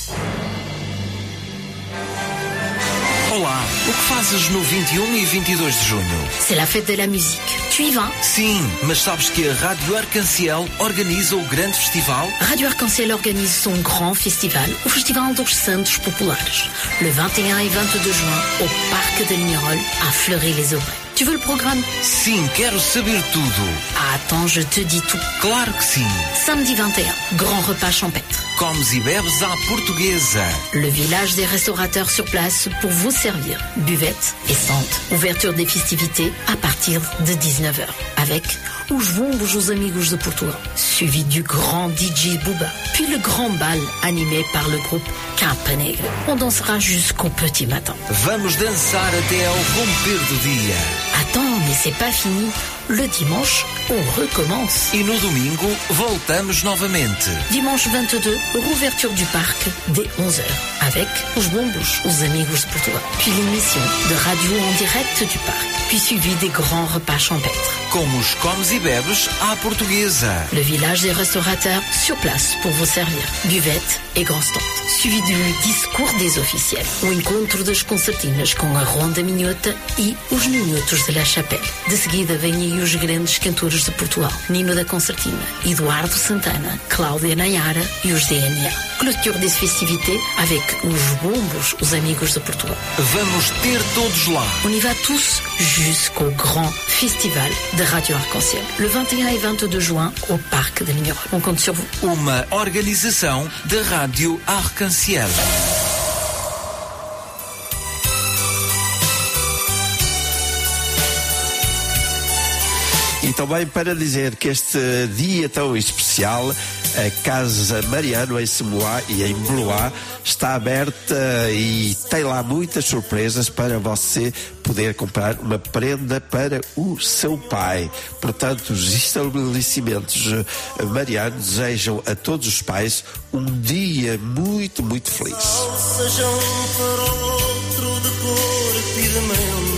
Olá, o que fazes no 21 e 22 de junho? C'est la fête de la musique. Tu y vas Sim, mas sabes que a Rádio Arcanciel organiza o grande festival? Radio Arc-en-Ciel organise son grand festival, o Festival dos Santos Populares, le 21 et 22 juin au Parc de Lignerolles à Fleury-les-Aubrais. Tu veux le programme Sim, quero saber tudo. Ah, Attends, je te dis tout. Claro que sim. Samedi 21, grand repas champêtre. Comes e bebes à portuguesa. Le village des restaurateurs sur place pour vous servir. Buvette et centre. Ouverture des festivités à partir de 19h. Avec Os Bombos os Amigos de Portugal. Suivi du grand DJ Booba. Puis le grand bal animé par le groupe Capa Negra. On dansera jusqu'au petit matin. Vamos dançar até ao romper do dia. Attends, mais c'est pas fini. Le dimanche, on recommence. E no domingo, voltamos novamente. Dimanche 22, rouverture du parc dès 11h avec Os Bombos, os Amigos de Portugal. Puis l'émission de radio en direct du parc. Puis suivi des grands repas champêtres. Como os comes e bebes à portuguesa. Le village des restaurateurs sur place pour vous servir. Buvette et grand stand. Suivi du discours des officiels. O encontro das concertinas com a Ronda Minhota e os Minhotos de La Chapelle. De seguida vêm aí os grandes cantores de Portugal. Nino da Concertina, Eduardo Santana, Cláudia Nayara e os DNA. Clôture des festivités avec os Bombos, os Amigos de Portugal. Vamos ter todos lá. On y va tous jusqu'au grand festival de Radio Arc-en-Ciel. Le 21 et 22 juin au parc de Lignerolles. On compte sur vous. Uma organização da Rádio Arcanciel. Também para dizer que este dia tão especial, a Casa Mariano em Semoá e em Blois está aberta e tem lá muitas surpresas para você poder comprar uma prenda para o seu pai. Portanto, os estabelecimentos eh, Mariano desejam a todos os pais um dia muito, muito feliz. Seja um para outro de corpo e de mente.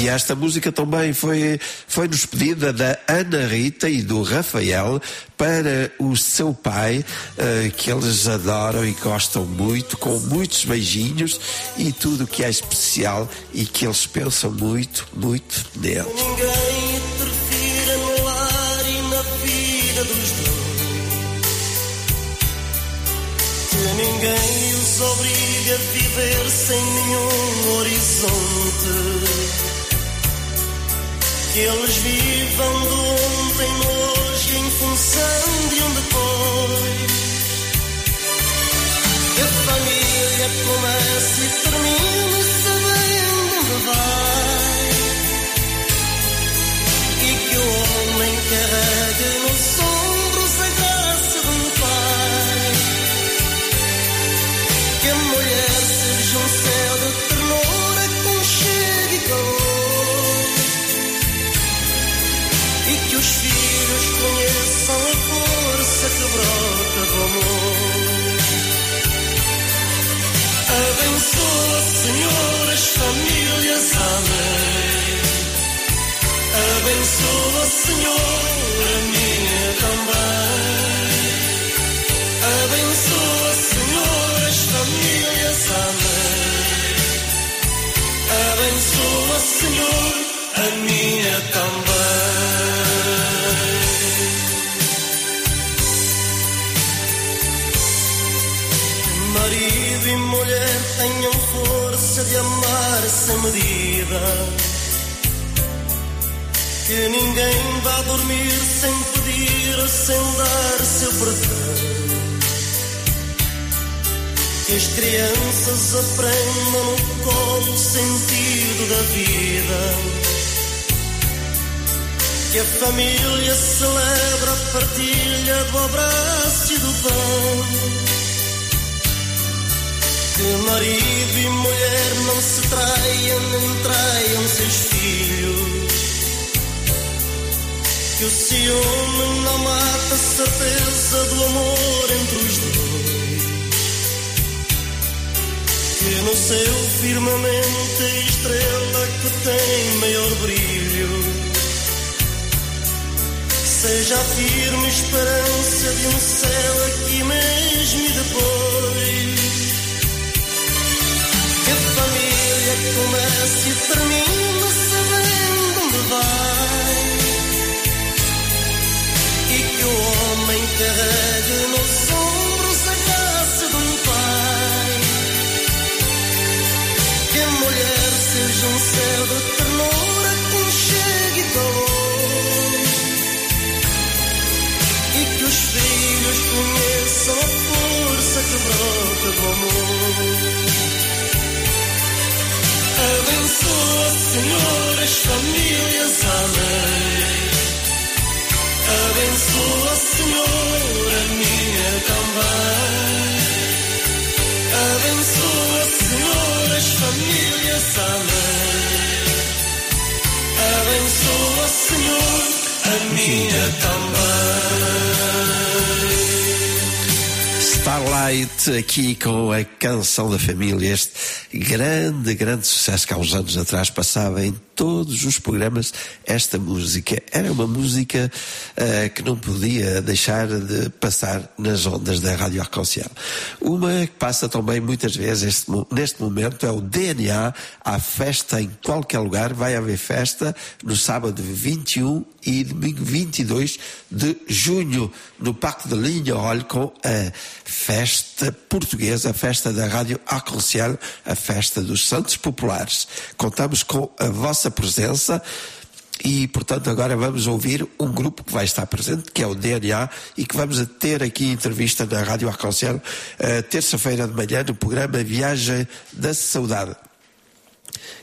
E esta música também foi, foi nos pedida da Ana Rita e do Rafael para o seu pai, eh, que eles adoram e gostam muito, com muitos beijinhos e tudo que é especial e que eles pensam muito, muito nele. Ninguém interfira no lar e na vida dos dois. Ninguém os obriga a viver sem nenhum horizonte. Que eles vivam do ontem no as famílias, amém. Abençoa, Senhor, a minha também. Medida. Que ninguém vá dormir sem pedir sem dar seu perdão. Que as crianças aprendam no colo o sentido da vida. que a família celebra a partilha do abraço e do pão. Que marido e mulher não se traiam, nem traiam seus filhos. Que o ciúme não mata a certeza do amor entre os dois. Que no seu firmamento a estrela que tem maior brilho seja a firme esperança de um céu aqui mesmo e depois. Que a família comece e termine sabendo onde vai. E que o homem carregue nos ombros a graça de um pai. Que a mulher seja um céu de ternura, conchego e calor. E que os filhos conheçam a força que brota do amor. Aqui com a canção da família, este grande, grande sucesso que há uns anos atrás passava em todos os programas esta música. Era uma música eh, que não podia deixar de passar nas ondas da Rádio Arconciel. Uma que passa também muitas vezes este neste momento é o DNA, há festa em qualquer lugar, vai haver festa no sábado 21 e domingo 22 de junho no Parque de Linha com a festa portuguesa, a festa da Rádio Arconciel, a festa dos Santos Populares. Contamos com a vossa presença e, portanto, agora vamos ouvir um grupo que vai estar presente, que é o DNA, e que vamos ter aqui entrevista na Rádio Arconciel, eh, terça-feira de manhã, no programa Viagem da Saudade.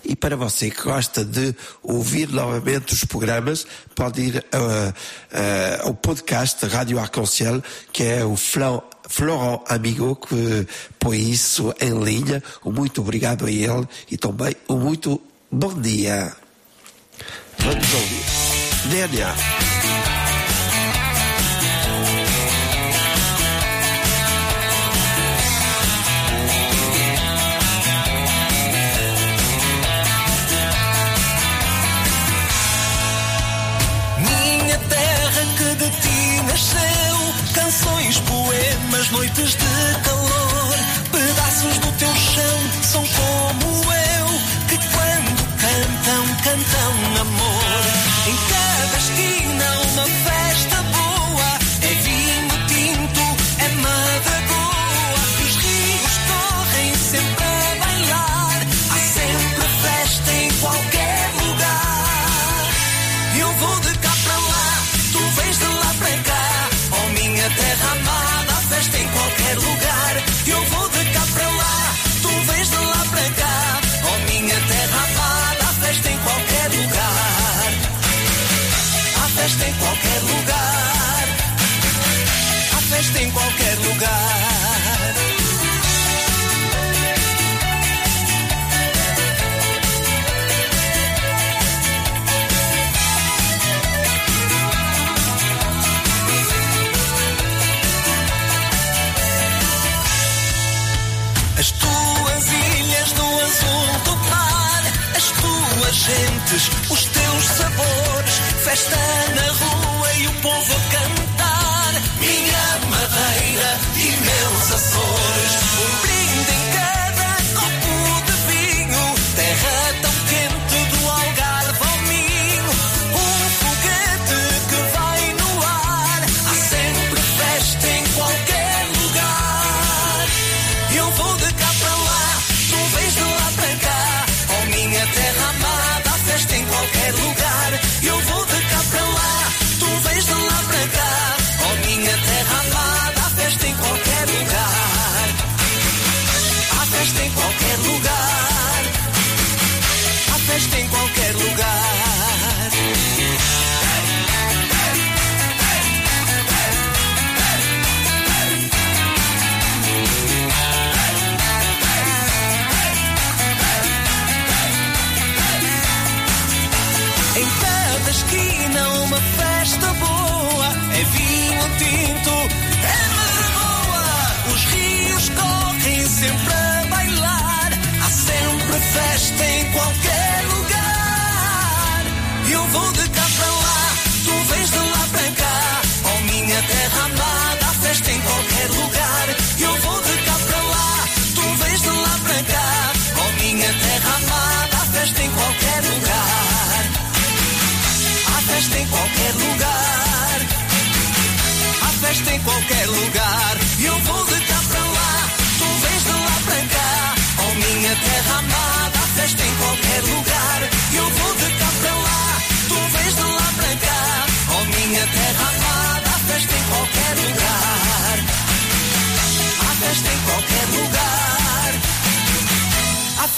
E para você que gosta de ouvir novamente os programas, pode ir ah, ah, ao podcast Rádio Arconciel, que é o Flan- Florent Amigo, que põe isso em linha. Um muito obrigado a ele e também um muito bom dia. Vamos ouvir. DNA. Festa na rua e o povo a cantar.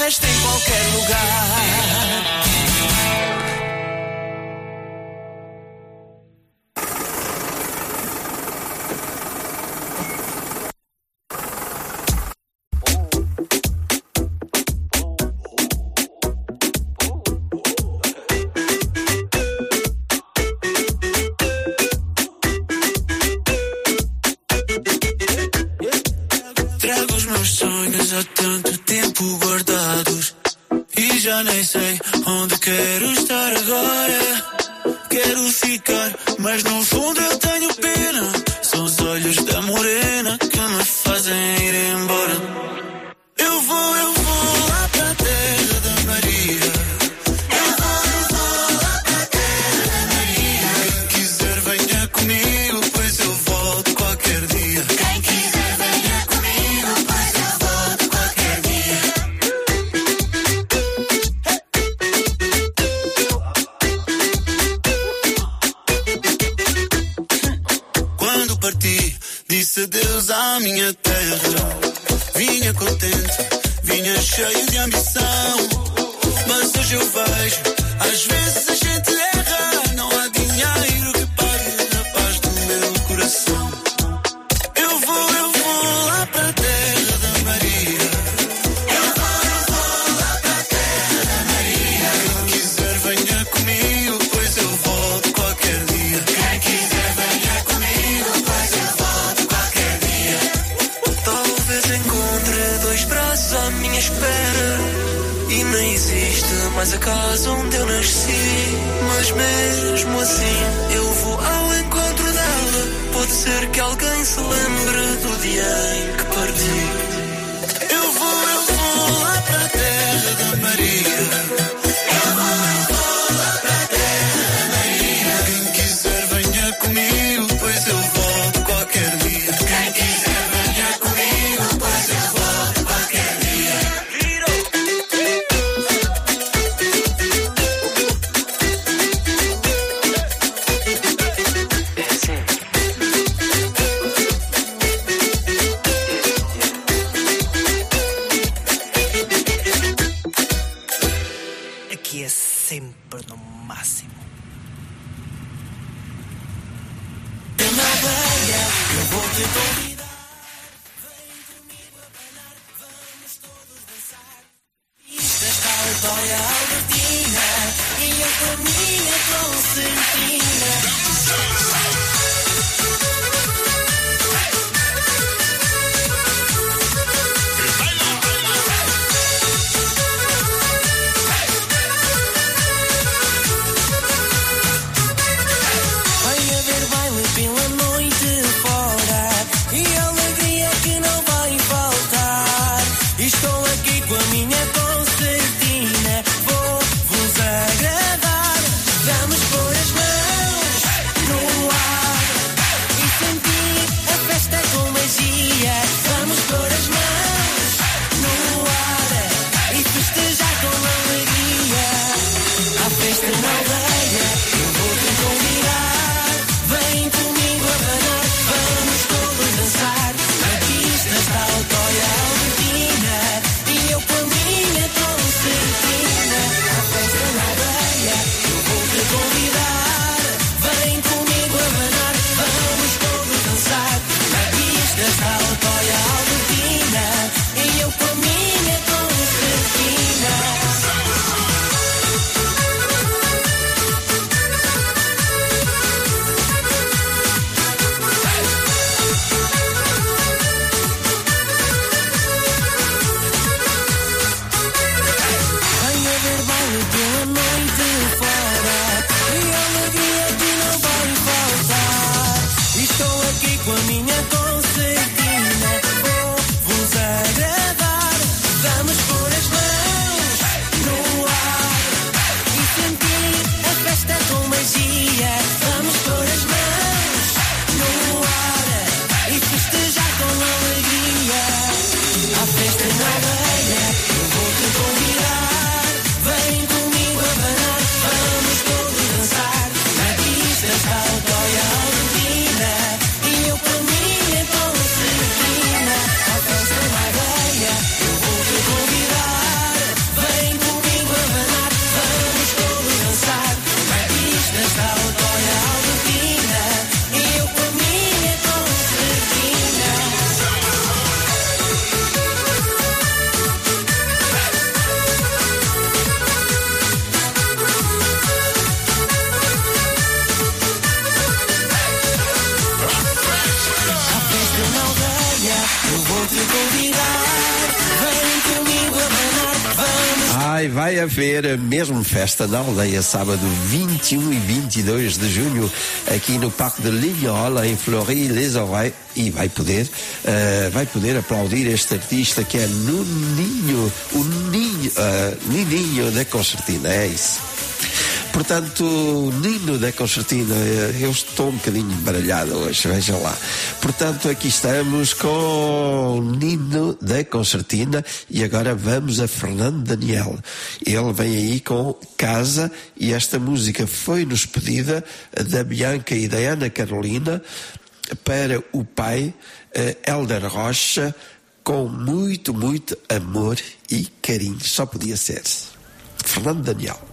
Festa em qualquer lugar. sexta-feira, mesmo festa na aldeia, sábado 21 e 22 de junho, aqui no Parque de Liviola, em Fleury-les-Oreilles, e vai poder, uh, vai poder aplaudir este artista que é Nuninho, o Ninho, uh, Nininho da Concertina, é isso. Portanto, Nino da Concertina, eu estou um bocadinho embaralhado hoje, veja lá. Portanto, aqui estamos com Nino da Concertina e agora vamos a Fernando Daniel. Ele vem aí com Casa e esta música foi-nos pedida da Bianca e da Ana Carolina para o pai, eh, Helder Rocha, com muito, muito amor e carinho. Só podia ser. Fernando Daniel.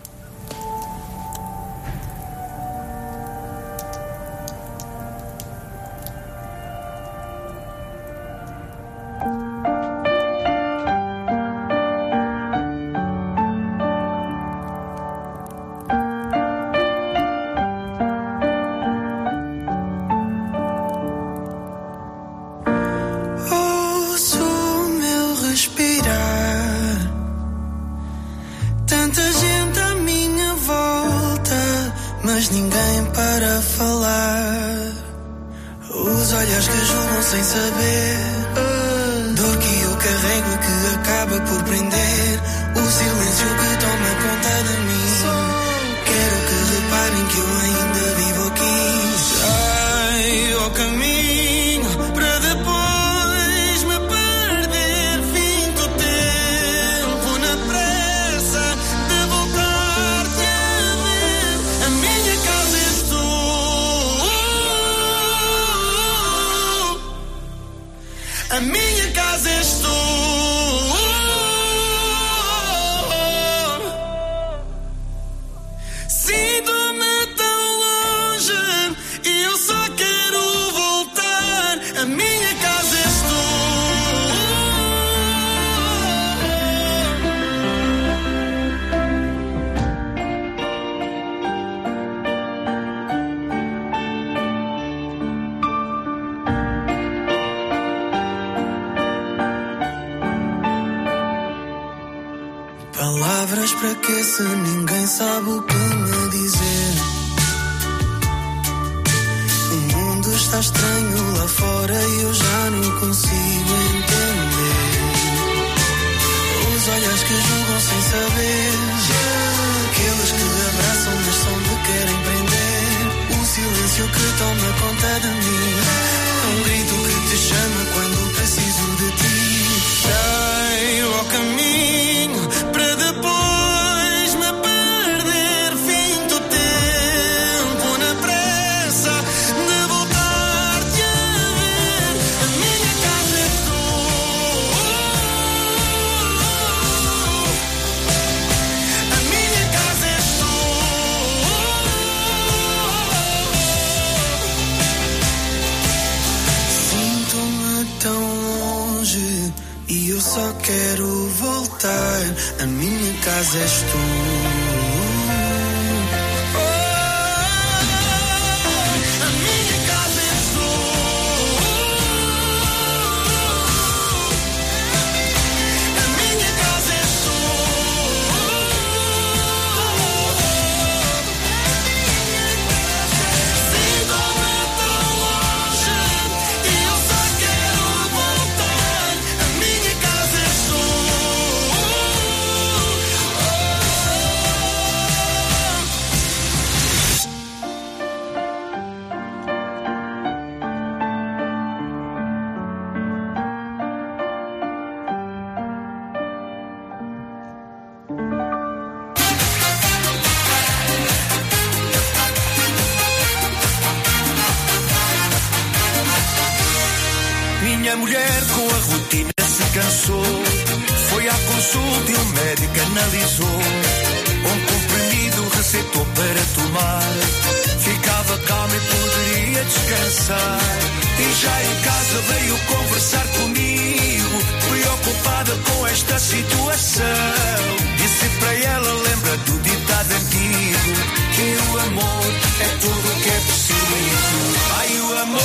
é tudo que é preciso. Ai, o amor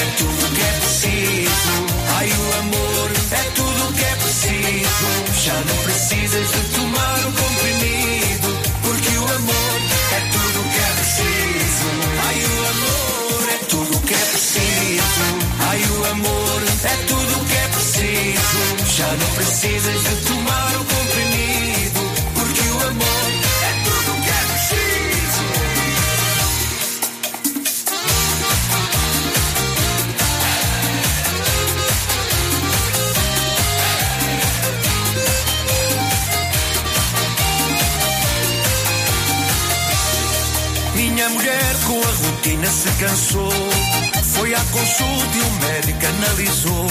é tudo que é preciso. Ai, o amor é tudo que é preciso. Já não precisas de tomar um comprimido, porque o amor é tudo que é preciso. Ai, o amor é tudo que é preciso. Ai, o amor é tudo que é preciso. Já não precisas de tomar se cansou. Foi à consulta e o médico analisou.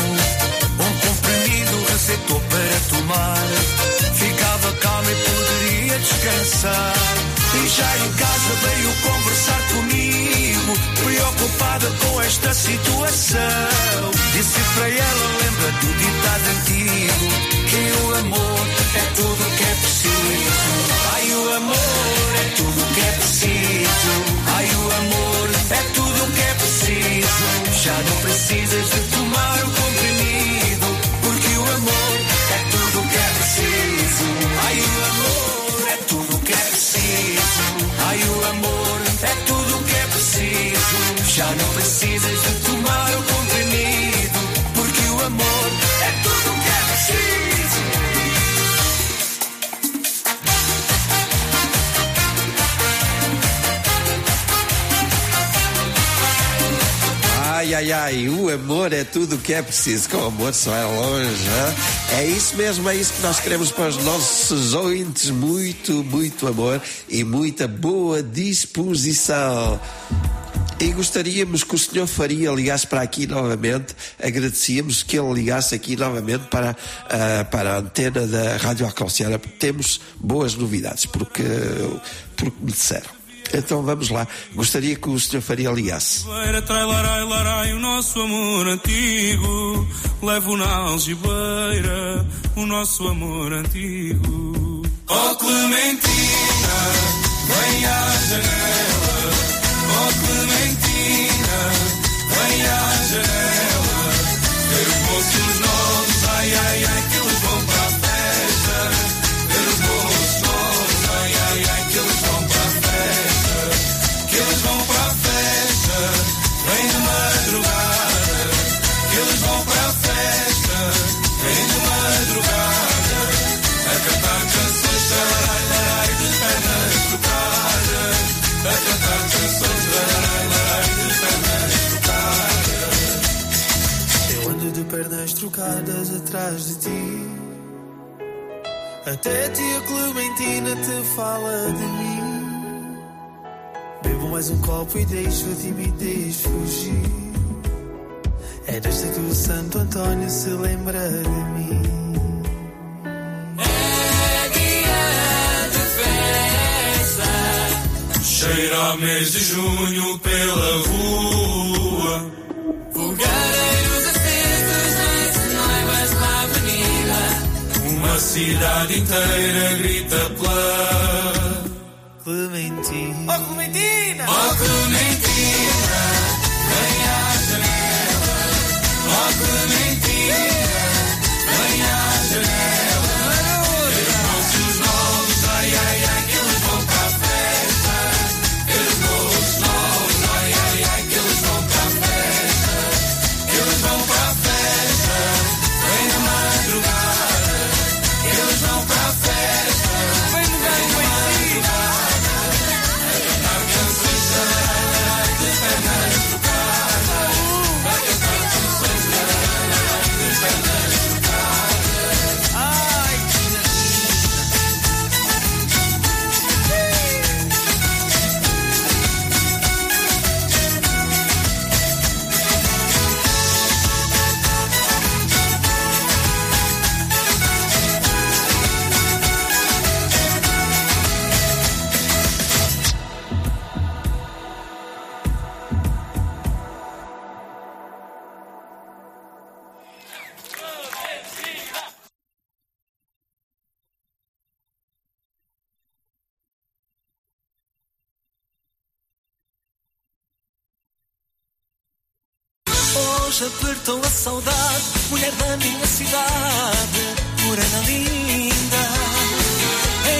Um comprimido receitou para tomar. Ficava calma e poderia descansar. E já em casa veio conversar comigo, preocupada com esta situação. Disse para ela, lembra do ditado antigo, que o amor é tudo o que é preciso. Ai, o amor é tudo o que é preciso. Ai, o amor é tudo o que é preciso. Já não precisas de tomar o comprimido, porque o amor é tudo o que é preciso. Ai, o amor é tudo o que é preciso. Ai, o amor é tudo o que é preciso. Já não precisas de tomar o comprimido, Ai, ai, ai, o amor é tudo o que é preciso. Com o amor só é longe. hã? É isso mesmo, é isso que nós queremos para os nossos ouvintes. Muito, muito amor e muita boa disposição. E gostaríamos que o senhor Faria ligasse para aqui novamente. Agradecíamos que ele ligasse aqui novamente para, ah, para a antena da Rádio porque Temos boas novidades, porque, porque me disseram. Então vamos lá. Gostaria que o senhor Faria larai, larai, o nosso amor antigo. Levo na algibeira o nosso amor antigo. Oh Clementina, vem à janela. Oh Clementina, vem à janela. Ver os novos, ai, ai, ai, pernas trocadas atrás de ti. Até a tia Clementina te fala de mim. Bebo mais um copo e deixo a timidez fugir. É desta que o Santo Antônio se lembra de mim. É. Cheira a mês de junho pela rua. Acesos cidade inteira grita pela. Clementina. Oh Clementina! Oh Clementina! hoje apertou a saudade. Mulher da minha cidade, morena linda.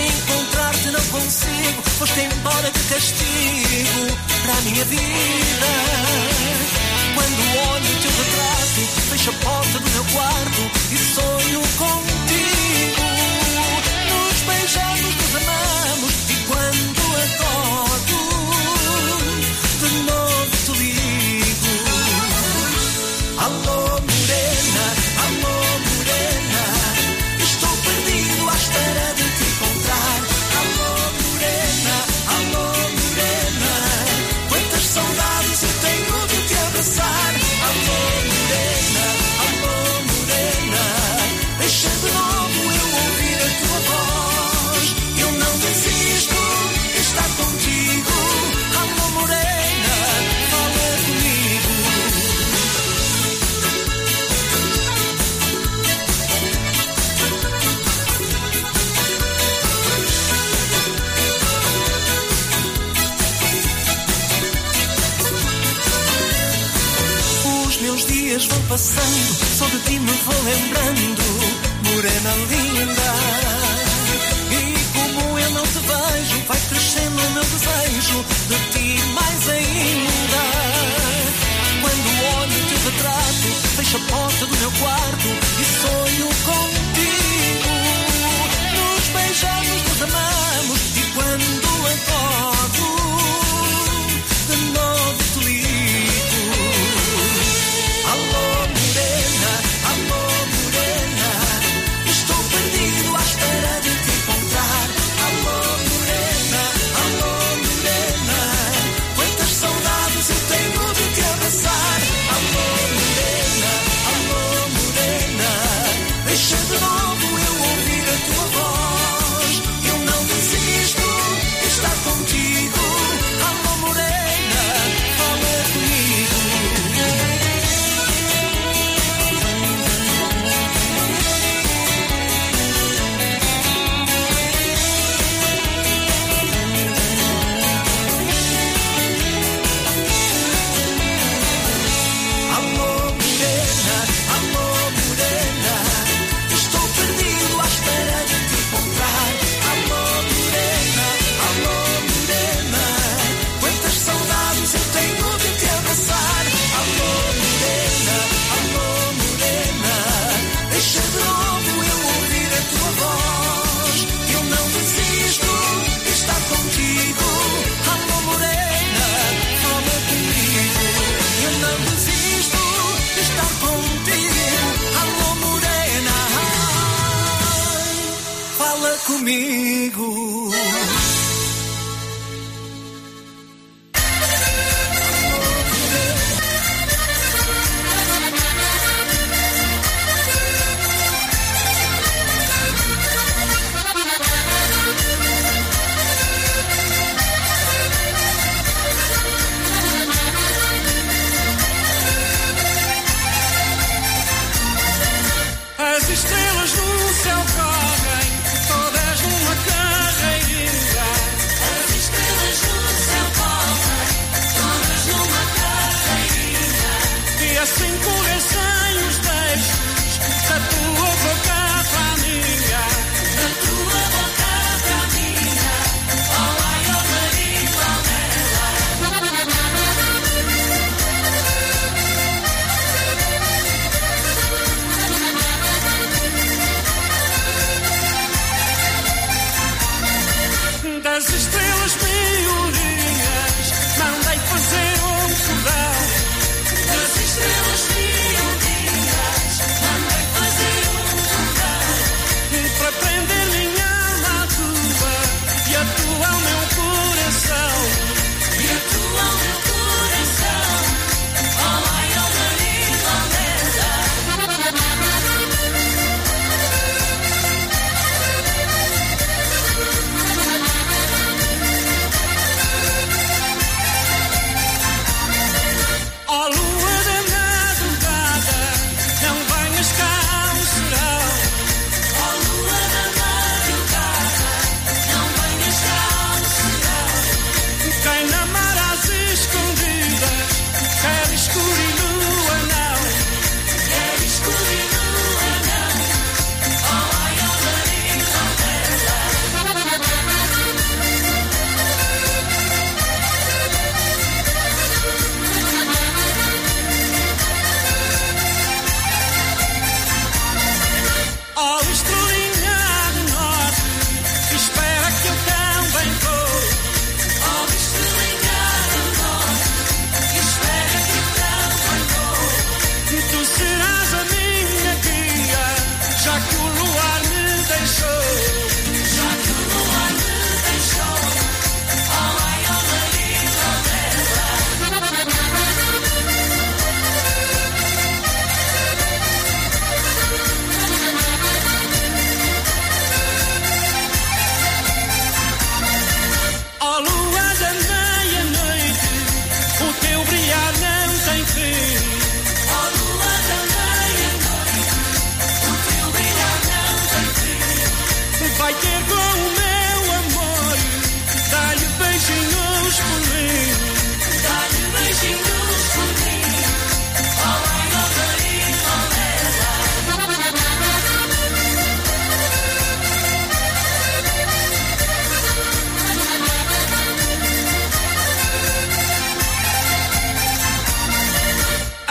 Encontrar-te não consigo, foste embora de castigo para a minha vida. Quando olho o teu retrato, fecho a porta do meu quarto e sonho contigo. Nos beijamos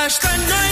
baştan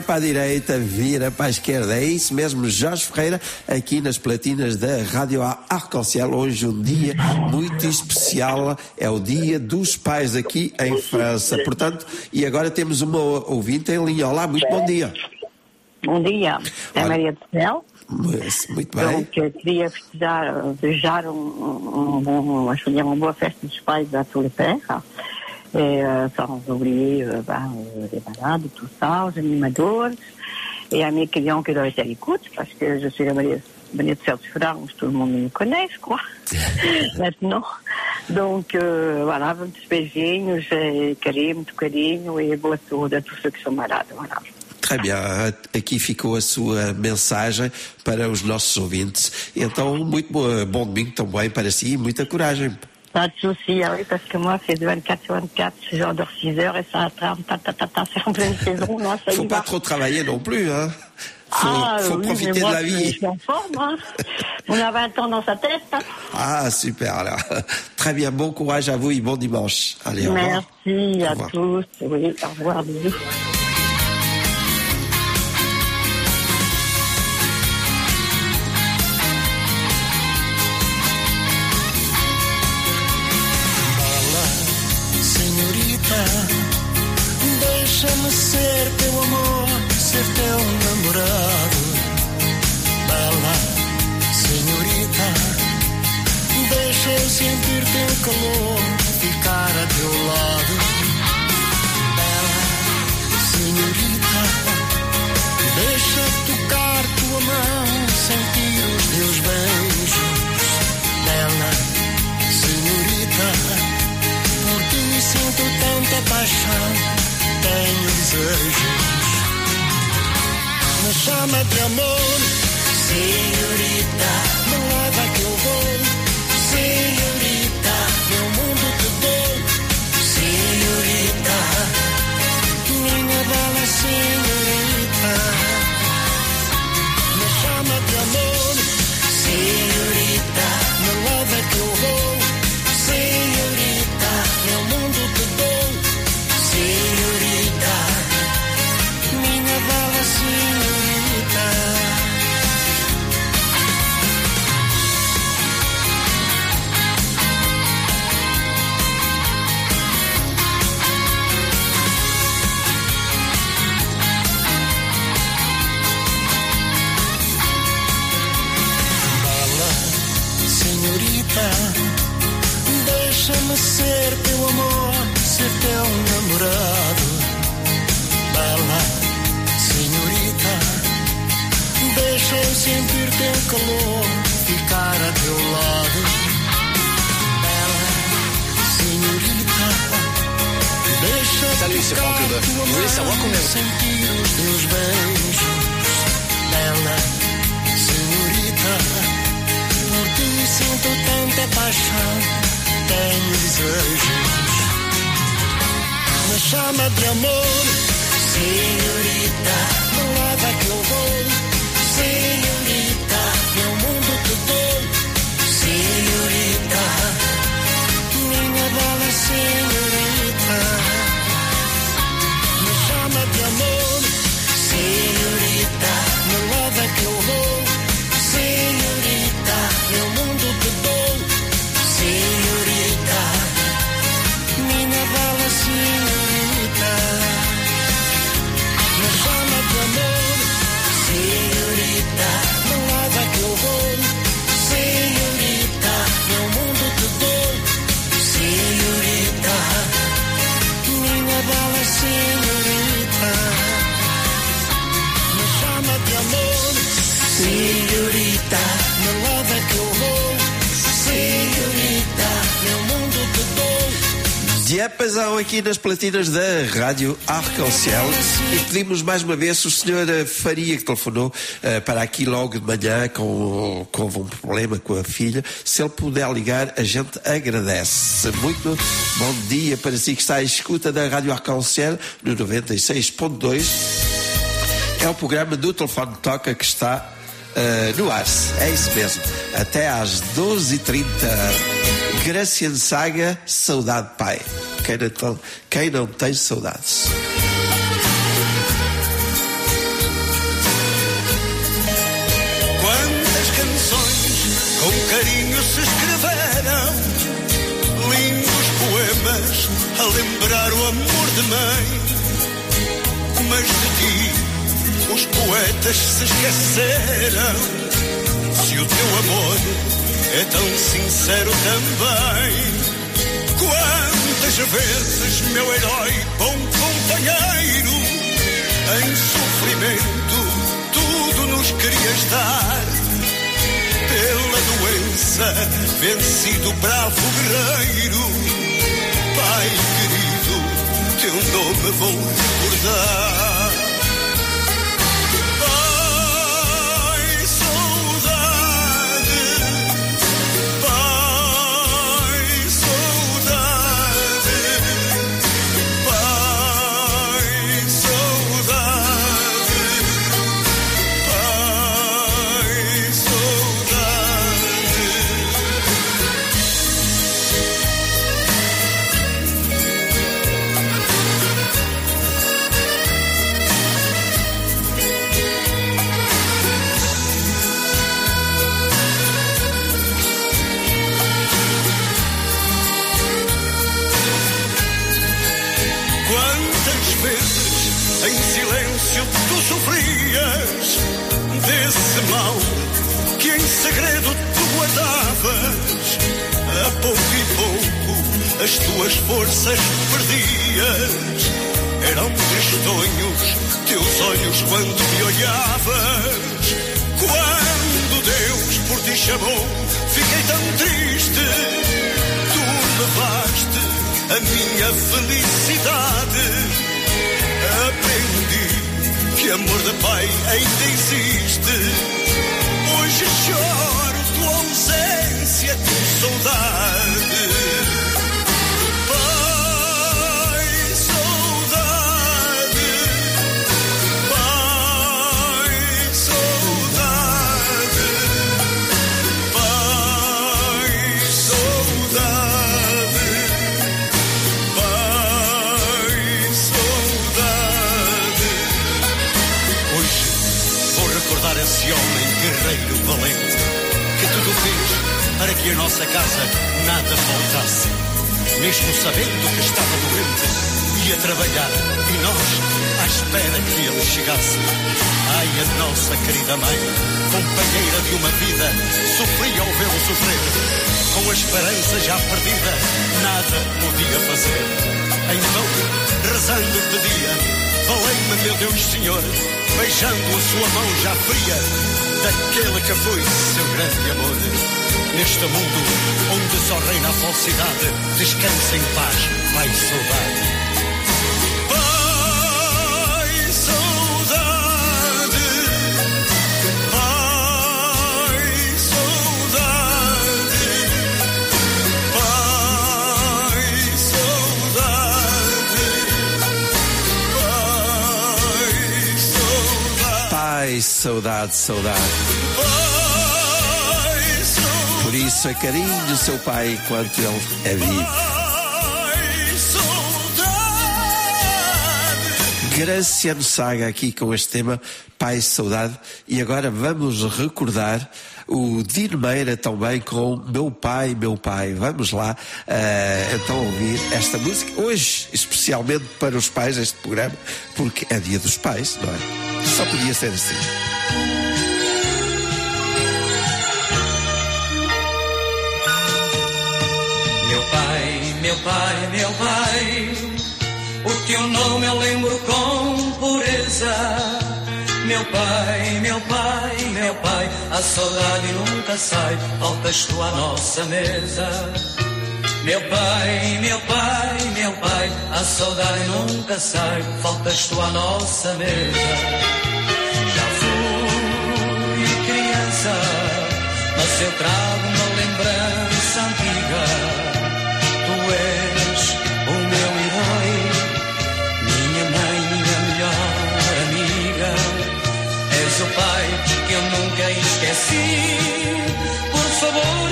vira para a direita, vira para a esquerda. É isso mesmo, Jorge Ferreira, aqui nas platinas da Rádio Arconcel. Hoje um dia muito especial, é o dia dos pais aqui em França. Portanto, e agora temos uma ouvinte em linha. Olá, muito bom dia. Bom dia, é Olha. Maria do Céu. Muito bem. Eu queria festejar, desejar um, um, um uma boa festa dos pais à tous les sans oublier euh, les malades, tout ça, os animadores, et à mes clients qui doivent être à l'écoute, parce que je suis la de France, tout le monde me connaît, je crois, maintenant. Donc, euh, voilà, muitos beijinhos, e carinho, muito carinho, e boa saúde a todos que são malades, voilà. Très bien, aqui ficou a sua mensagem para os nossos ouvintes. Então, muito bo- bom domingo também para si e muita coragem. Pas de souci, ah oui, parce que moi, c'est de 24 sur 24, je dors 6 heures et ça trame, ta, ta, ta, ta, c'est en pleine saison, non, ça Faut y pas va. trop travailler non plus, hein. Faut, ah, faut oui, profiter mais moi, de la vie. Je suis en forme, hein. On a 20 ans dans sa tête. hein. Ah, super. Alors, très bien, bon courage à vous et bon dimanche. Allez, au revoir. Merci à revoir. tous. Oui, au revoir, bisous. Paixão, tenho desejos. Me chama de amor, senhorita, deixa-me ser teu amor, ser teu namorado. Bala, senhorita, deixa eu sentir teu calor, ficar a teu lado. Bela, senhorita, deixa Salut, c'est Franck Leboeuf. Vous voulez savoir mão, combien- sentir os teus beijos. Bela, senhorita, por ti sinto tanta paixão, tenho desejos. Me chama de amor, senhorita, me leva que eu vou. Senhorita, meu mundo te dou. Senhorita, minha bela senhorita. Me chama de amor, senhorita, dou. Diapasão aqui nas platinas da Rádio Arconcel e pedimos mais uma vez o senhor eh, Faria que telefonou eh, para aqui logo de manhã com, com um problema com a filha, se ele puder ligar a gente agradece. Muito bom dia para si que está à escuta da Rádio Arconcel no 96.2 é o programa do telefone toca que está eh, no ar. É isso mesmo. Até às 12h30. Gracian Saga, Saudade Pai. Quem não, tem saudades? Quantas canções com carinho se escreveram lindos poemas a lembrar o amor de mãe. Mas de ti os poetas se esqueceram. Se o teu amor é tão sincero também. Quantas vezes, meu herói, bom companheiro, em sofrimento, tudo nos querias dar. Pela doença, vencido bravo guerreiro, Pai querido, teu nome vou recordar. Segredo tu guardavas? A pouco e pouco as tuas forças perdias. Eram tristonhos teus olhos quando me olhavas. Quando Deus por ti chamou, fiquei tão triste. Tu levaste a minha felicidade. Aprendi que amor de pai ainda existe. Hoje choro tua ausência, saudade. Que a nossa casa nada faltasse. Mesmo sabendo que estava doente, ia trabalhar e nós à espera que ele chegasse. Ai, a nossa querida mãe, companheira de uma vida, sofria ao vê-lo sofrer. Com a esperança já perdida, nada podia fazer. Então, rezando de dia, falei-me, meu Deus Senhor, beijando a sua mão já fria, daquele que foi seu grande amor. Neste mundo onde só reina a falsidade, descansa em paz, Pai saudade. Saudade, saudade. Por isso, acarinhe o seu pai enquanto ele é vivo. Graciano Saga aqui com este tema Pai Saudade e agora vamos recordar o Dino Meira também com Meu Pai, Meu Pai. Vamos lá eh, então ouvir esta música hoje, especialmente para os pais este programa, porque é dia dos pais, não é? Só podia ser assim. Meu pai, meu pai, meu pai, o teu nome eu lembro com pureza. Meu pai, meu pai, meu pai, a saudade nunca sai, faltas tu à nossa mesa. Meu pai, meu pai, meu pai, a saudade nunca sai, faltas tu à nossa mesa. Já fui criança, mas eu trago uma lembrança antiga. Tu és o meu herói, minha mãe, minha melhor amiga. És o pai que eu nunca esqueci. Por favor,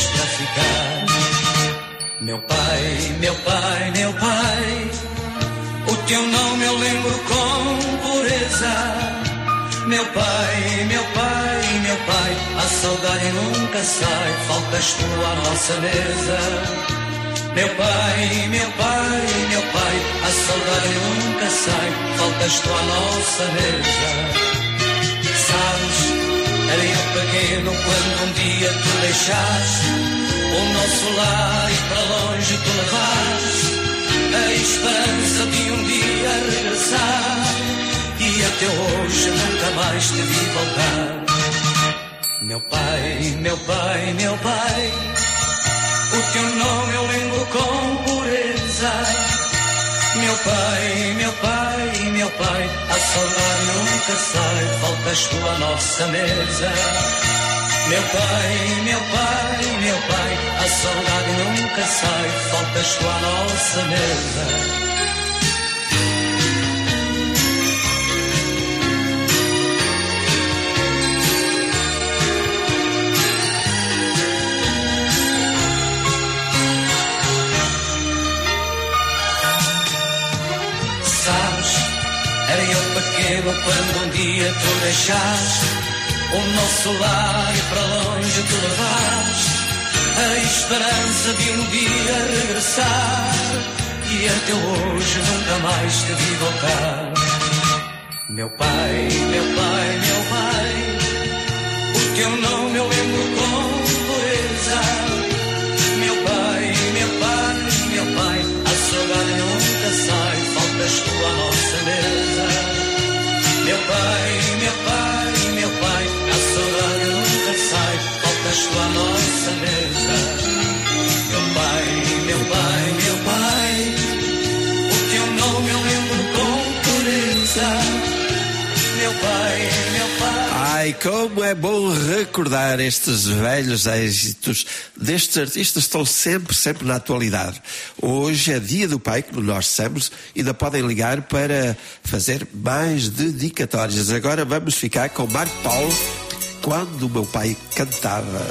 voltas para ficar. Meu pai, meu pai, meu pai. O teu nome eu lembro com pureza. Meu pai, meu pai. saudade nunca sai, faltas tu à nossa mesa. Meu pai, meu pai, meu pai, a saudade nunca sai, faltas tu à nossa mesa. Sabes, eu pequeno quando um dia tu deixaste o nosso lar e para longe tu levaste a esperança de um dia regressar e até hoje nunca mais te vi voltar. Meu pai, meu pai, meu pai, o teu nome eu lembro com pureza. Meu pai, meu pai, meu pai, a saudade nunca sai, faltas tu à nossa mesa. Meu pai, meu pai, meu pai, a saudade nunca sai, faltas tu à nossa mesa. Quando um dia tu deixaste o nosso lar e para longe tu levaste a esperança de um dia regressar e até hoje nunca mais te vi voltar. Meu pai, meu pai, meu pai, o teu nome tu à nossa mesa. Meu pai, meu pai, meu pai, o teu nome eu lembro com pureza. Meu pai, meu pai. Ai, como é bom recordar estes velhos êxitos destes artistas estão sempre, sempre na atualidade. Hoje é dia do pai, como nós dissemos, ainda podem ligar para fazer mais dedicatórias. Agora vamos ficar com Marco Paulo, quando meu pai cantava.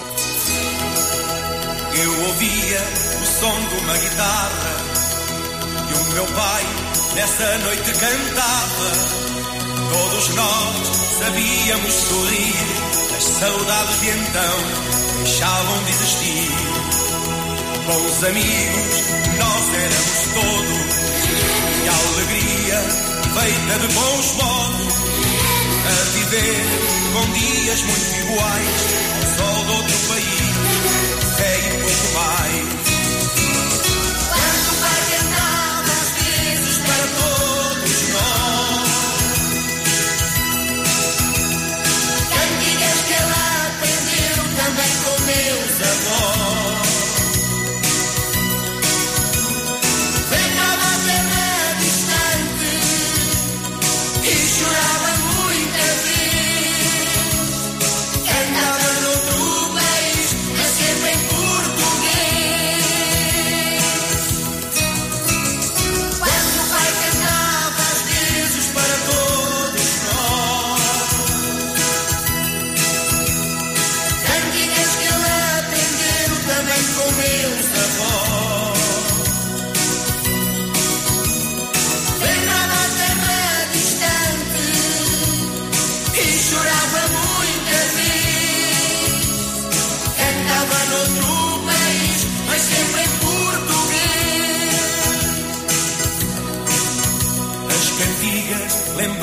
Eu ouvia o som de uma guitarra e o meu pai nessa noite cantava. Todos nós sabíamos sorrir, as saudades de então deixavam de existir. Bons amigos, nós éramos todos, e a alegria feita de bons modos, a viver com dias muito iguais ao sol de outro país, é e pouco mais.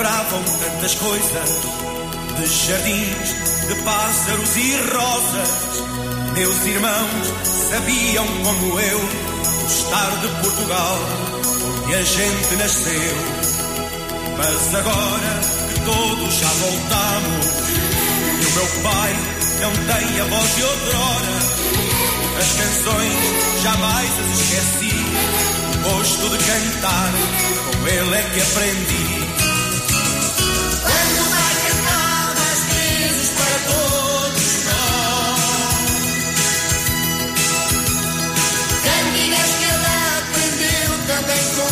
Lembravam tantas coisas, de jardins, de pássaros e rosas. Meus irmãos sabiam como eu gostar de Portugal, onde a gente nasceu. Mas agora que todos já voltamos, e o meu pai não tem a voz de outrora, as canções jamais as esqueci. Gosto de cantar, com ele é que aprendi. Cantigas que ele aprendeu também com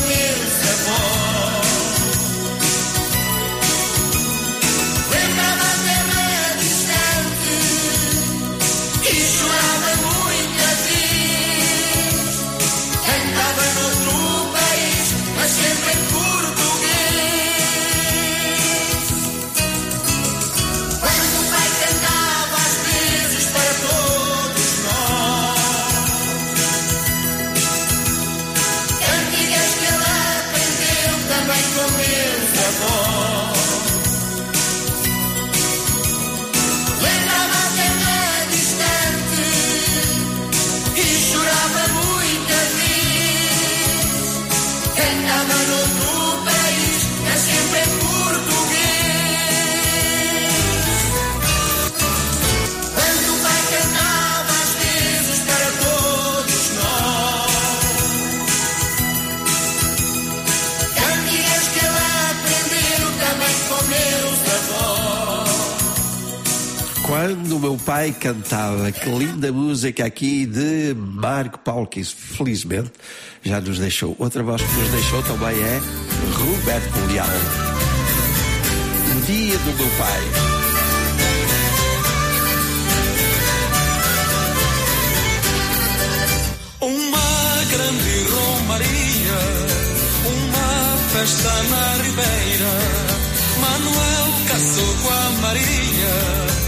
meu pai cantava. Que linda música aqui de Marco Paulkins. Felizmente já nos deixou. Outra voz que nos deixou também é Roberto Leal. O dia do meu pai. Uma grande Romaria, uma festa na Ribeira. Manuel casou com a Maria.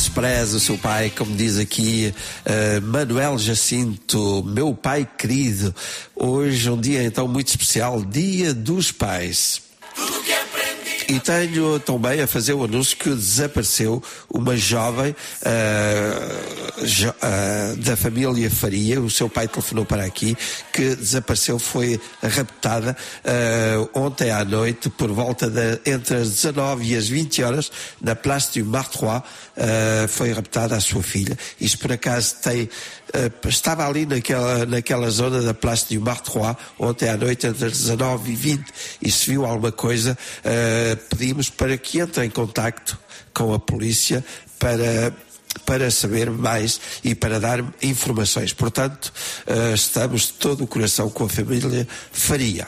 Despreze o seu pai, como diz aqui eh, Manuel Jacinto, meu pai querido. Hoje um dia então muito especial, Dia dos Pais. E tenho também a fazer o anúncio que desapareceu uma jovem ah, jo- ah, da família Faria, o seu pai telefonou para aqui, que desapareceu, foi raptada ah, ontem à noite, por volta de, entre as 19 e as 20 horas, na Place du Martrois, foi raptada a sua filha. Isto por acaso tem, estava ali naquela, naquela zona da Place du Martrois, ontem à noite, entre as 19 e 20, e se viu alguma coisa, ah, pedimos para que entre em contacto com a polícia para para saber mais e para dar informações. Portanto, ah, estamos de todo o coração com a família Faria.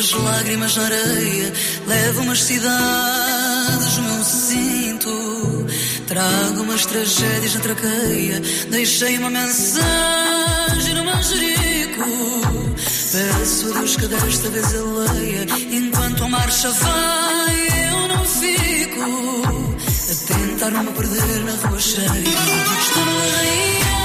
Das lágrimas na areia, levo umas cidades meu cinto. Trago umas tragédias na traqueia, deixei uma mensagem no manjerico. Peço a Deus que desta vez ele leia, enquanto a marcha vai, eu não fico. A tentar não me perder na rua cheia. Estou numa rainha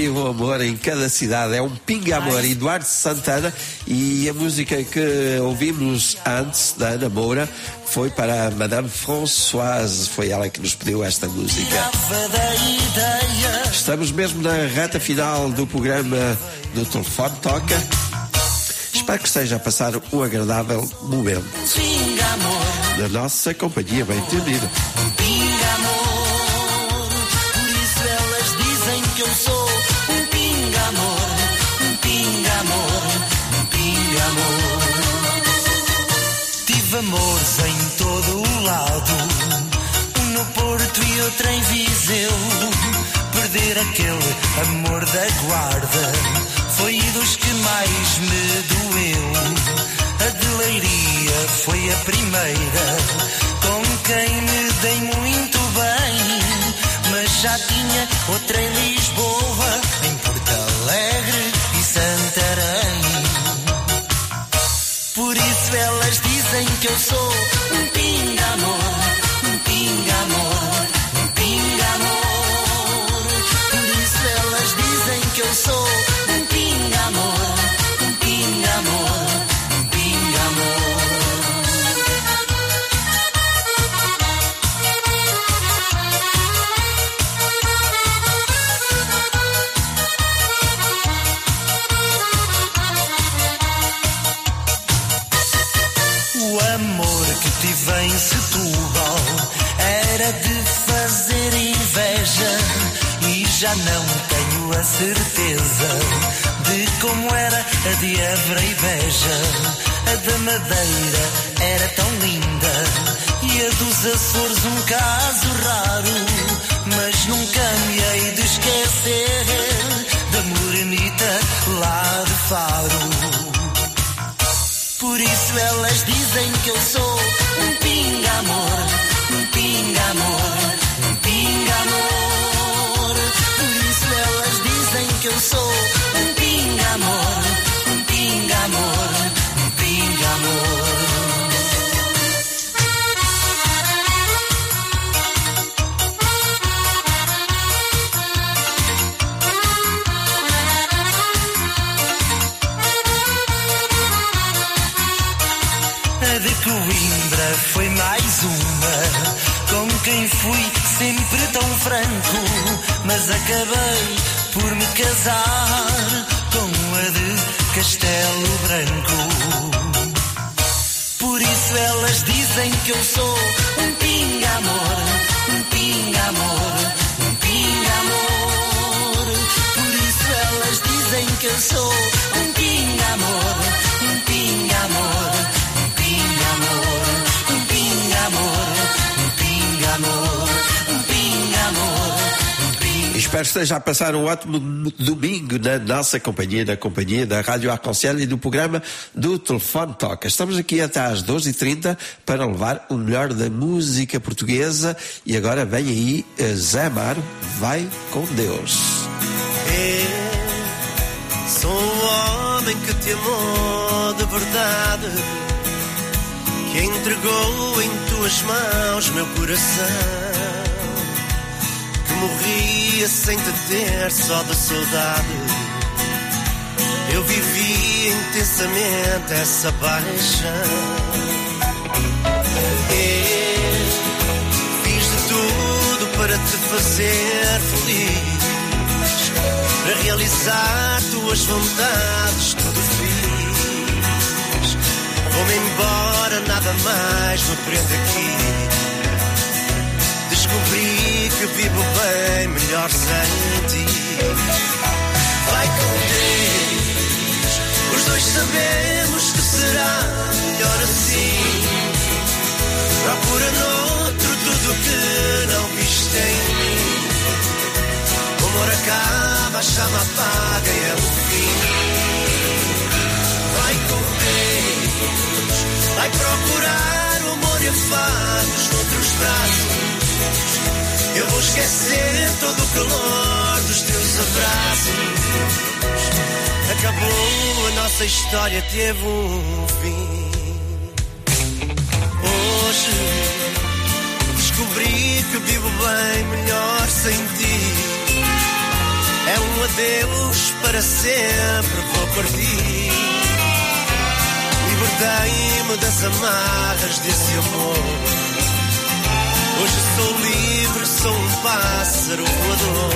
Tive um amor em cada cidade. É um pinga-amor. Eduardo Santana. E a música que ouvimos antes da Ana Moura foi para Madame Françoise. Foi ela que nos pediu esta música. Estamos mesmo na reta final do programa do Telefone Toca. Espero que esteja a passar um agradável momento Pinga amor, na nossa companhia bem entendida. E outro em Viseu. Perder aquele amor da guarda foi dos que mais me doeu. A de Leiria foi a primeira com quem me dei muito bem. Mas já tinha outra em Lisboa, em Porto Alegre e Santarém. Por isso elas dizem que eu sou Já não tenho a certeza de como era a de Évora e Beja. A da Madeira era tão linda e a dos Açores um caso raro. Mas nunca me hei de esquecer da morenita lá de Faro. Por isso elas dizem que eu sou um pinga-amor, um pinga-amor, sou um pinga-amor, um pinga-amor, um pinga-amor. De Coimbra foi mais uma com quem fui sempre tão franco, mas acabei por me casar com a de Castelo Branco. Por isso elas dizem que eu sou um pinga-amor, um pinga-amor, um pinga-amor. Por isso elas dizem que eu sou um pinga-amor, um pinga-amor, Espero que esteja a passar um ótimo domingo na nossa companhia, na companhia da Rádio Arconcel e do programa do Telefone Toca. Estamos aqui até às 12h30 para levar o melhor da música portuguesa e agora vem aí eh, Zé Amaro, vai com Deus. Eu sou o homem que te amou de verdade, que entregou em tuas mãos meu coração, morria sem te ter só de saudade. Eu vivi intensamente essa paixão. Eu fiz de tudo para te fazer feliz para realizar tuas vontades, tudo fiz. Vou-me embora, nada mais me prende aqui. Descobri que vivo bem, melhor sem ti. Vai com Deus, os dois sabemos que será melhor assim. Procura noutro tudo que não viste em mim. O amor acaba, a chama apaga e é o fim. Vai com Deus, vai procurar o amor e afagos noutros braços. Eu vou esquecer todo o calor dos teus abraços. Acabou a nossa história, teve um fim. Hoje descobri que vivo bem melhor sem ti. É um adeus para sempre, vou partir. Libertei-me das amarras desse amor. Hoje sou livre, sou um pássaro voador.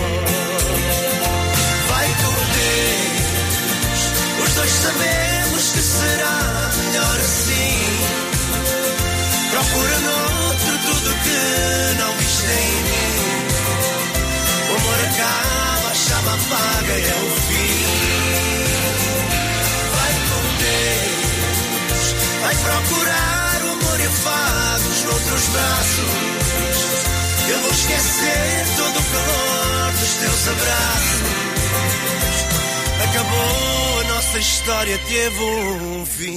Vai com Deus, os dois sabemos que será melhor assim. Procura noutro tudo que não viste em mim. O amor acaba, a chama apaga, é o fim. Vai com Deus, vai procurar o amor e afagos noutros braços. Eu vou esquecer todo o calor dos teus abraços. Acabou a nossa história, teve um fim.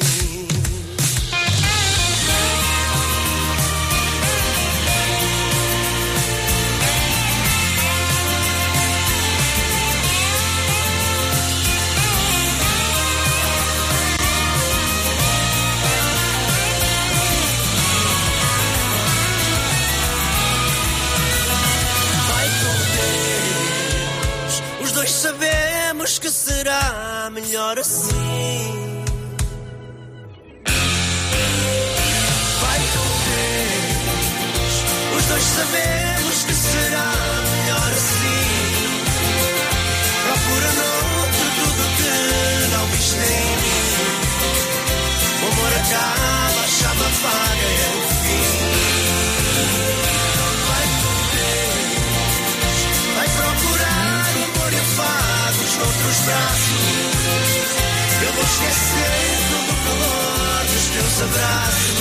Sabemos que será melhor assim. Vai Deus, os dois sabemos que será melhor assim. Procura noutro tudo que não viste em mim. O amor acaba, abraços. Eu vou esquecer todo o calor dos teus abraços.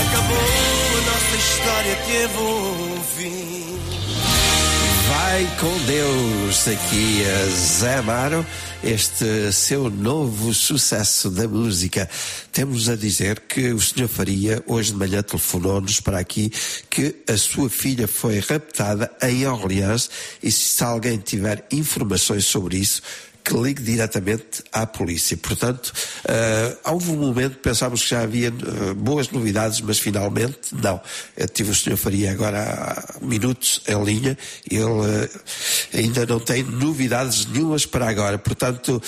Acabou a nossa história, teve um fim. Vai com Deus aqui a Zé Amaro, este seu novo sucesso da música. Temos a dizer que o Sr. Faria hoje de manhã telefonou-nos para aqui que a sua filha foi raptada em Orleans e se alguém tiver informações sobre isso, que ligue diretamente à polícia. Portanto, eh, houve um momento que pensámos que já havia eh, boas novidades, mas finalmente não. Eu tive o Sr. Faria agora há minutos em linha ele eh, ainda não tem novidades nenhumas para agora. Portanto,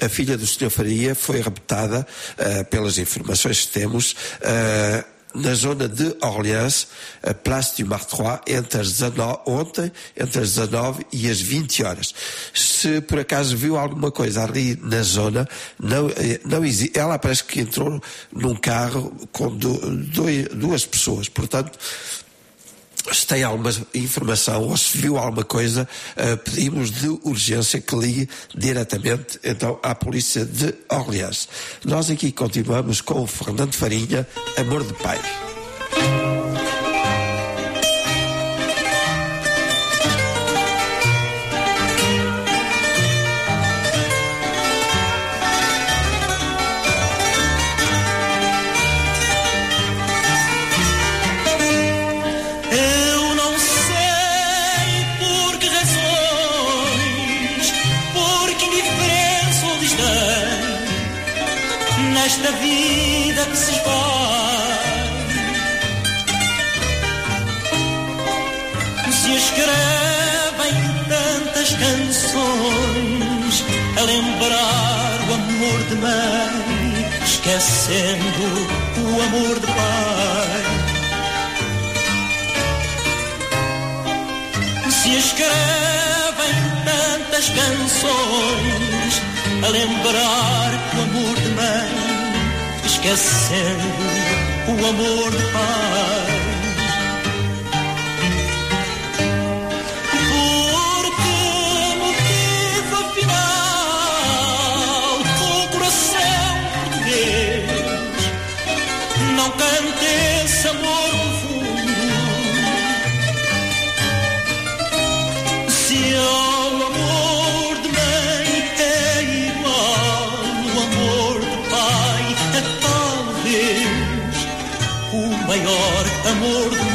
a filha do Sr. Faria foi raptada, eh, pelas informações que temos, eh, na zona de Orleans, a Place du Martroi, entre as 19, ontem, entre as 19 e as 20 horas. Se por acaso viu alguma coisa ali na zona, não, eh, não existe. Ela parece que entrou num carro com du- doi- duas pessoas, portanto, se tem alguma informação ou se viu alguma coisa, eh, pedimos de urgência que ligue diretamente então à polícia de Orleans. Nós aqui continuamos com o Fernando Farinha, Amor de Pai. Canções a lembrar o amor de mãe, esquecendo o amor de pai. se escrevem tantas canções a lembrar o amor de mãe, esquecendo o amor de pai. O maior amor do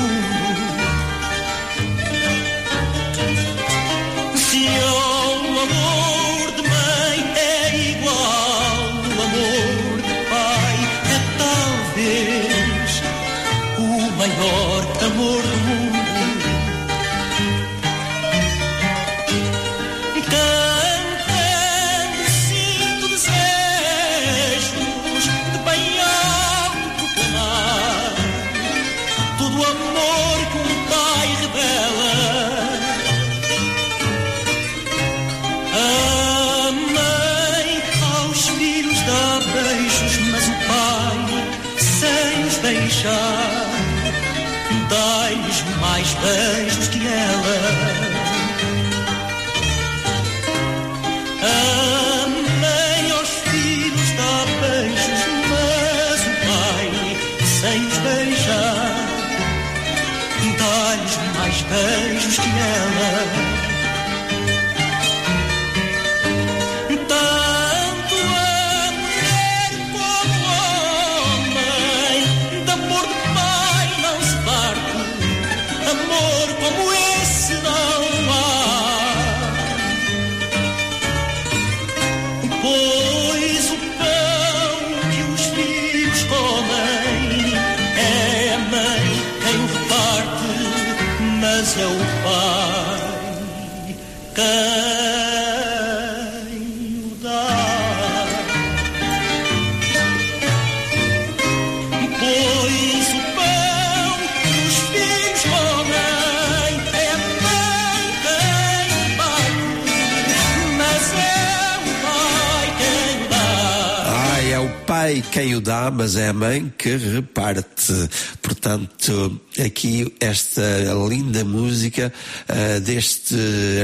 quem o dá. Mas é a mãe que reparte. Portanto, aqui esta linda música ah, deste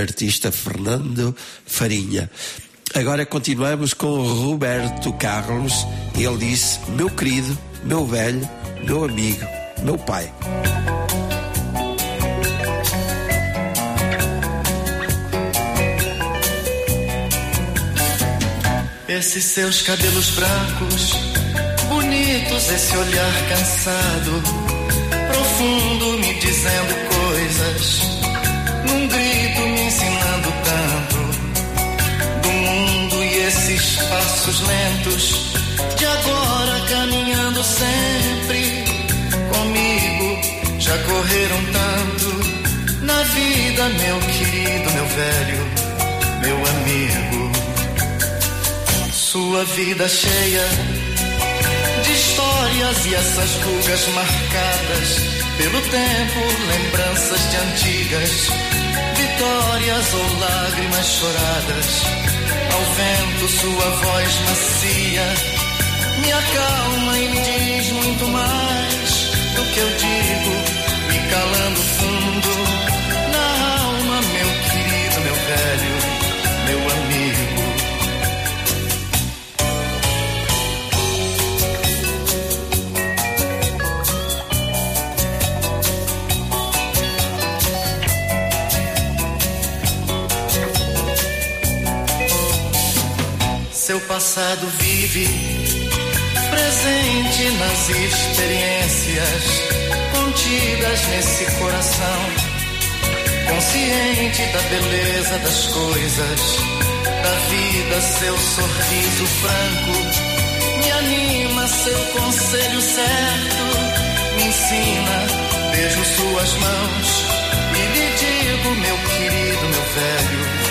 artista Fernando Farinha. Agora continuamos com o Roberto Carlos. Ele disse: Meu querido, meu velho, meu amigo, meu pai. Esses seus cabelos brancos, bonitos, esse olhar cansado, profundo, me dizendo coisas, num grito me ensinando tanto do mundo e esses passos lentos, de agora caminhando sempre comigo, já correram tanto na vida, meu querido, meu velho, meu amigo. Sua vida cheia de histórias e essas rugas marcadas pelo tempo, lembranças de antigas vitórias ou lágrimas choradas. Ao vento, sua voz macia me acalma e me diz muito mais do que eu digo, me calando fundo Seu passado vive presente nas experiências contidas nesse coração, consciente da beleza das coisas, da vida, seu sorriso franco, me anima, seu conselho certo, me ensina, beijo suas mãos e lhe digo, meu querido, meu velho,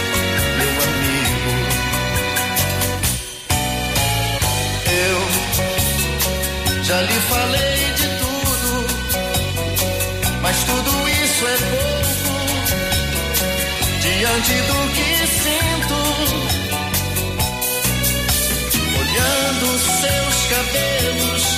Eu já lhe falei de tudo, mas tudo isso é pouco diante do que sinto. Olhando seus cabelos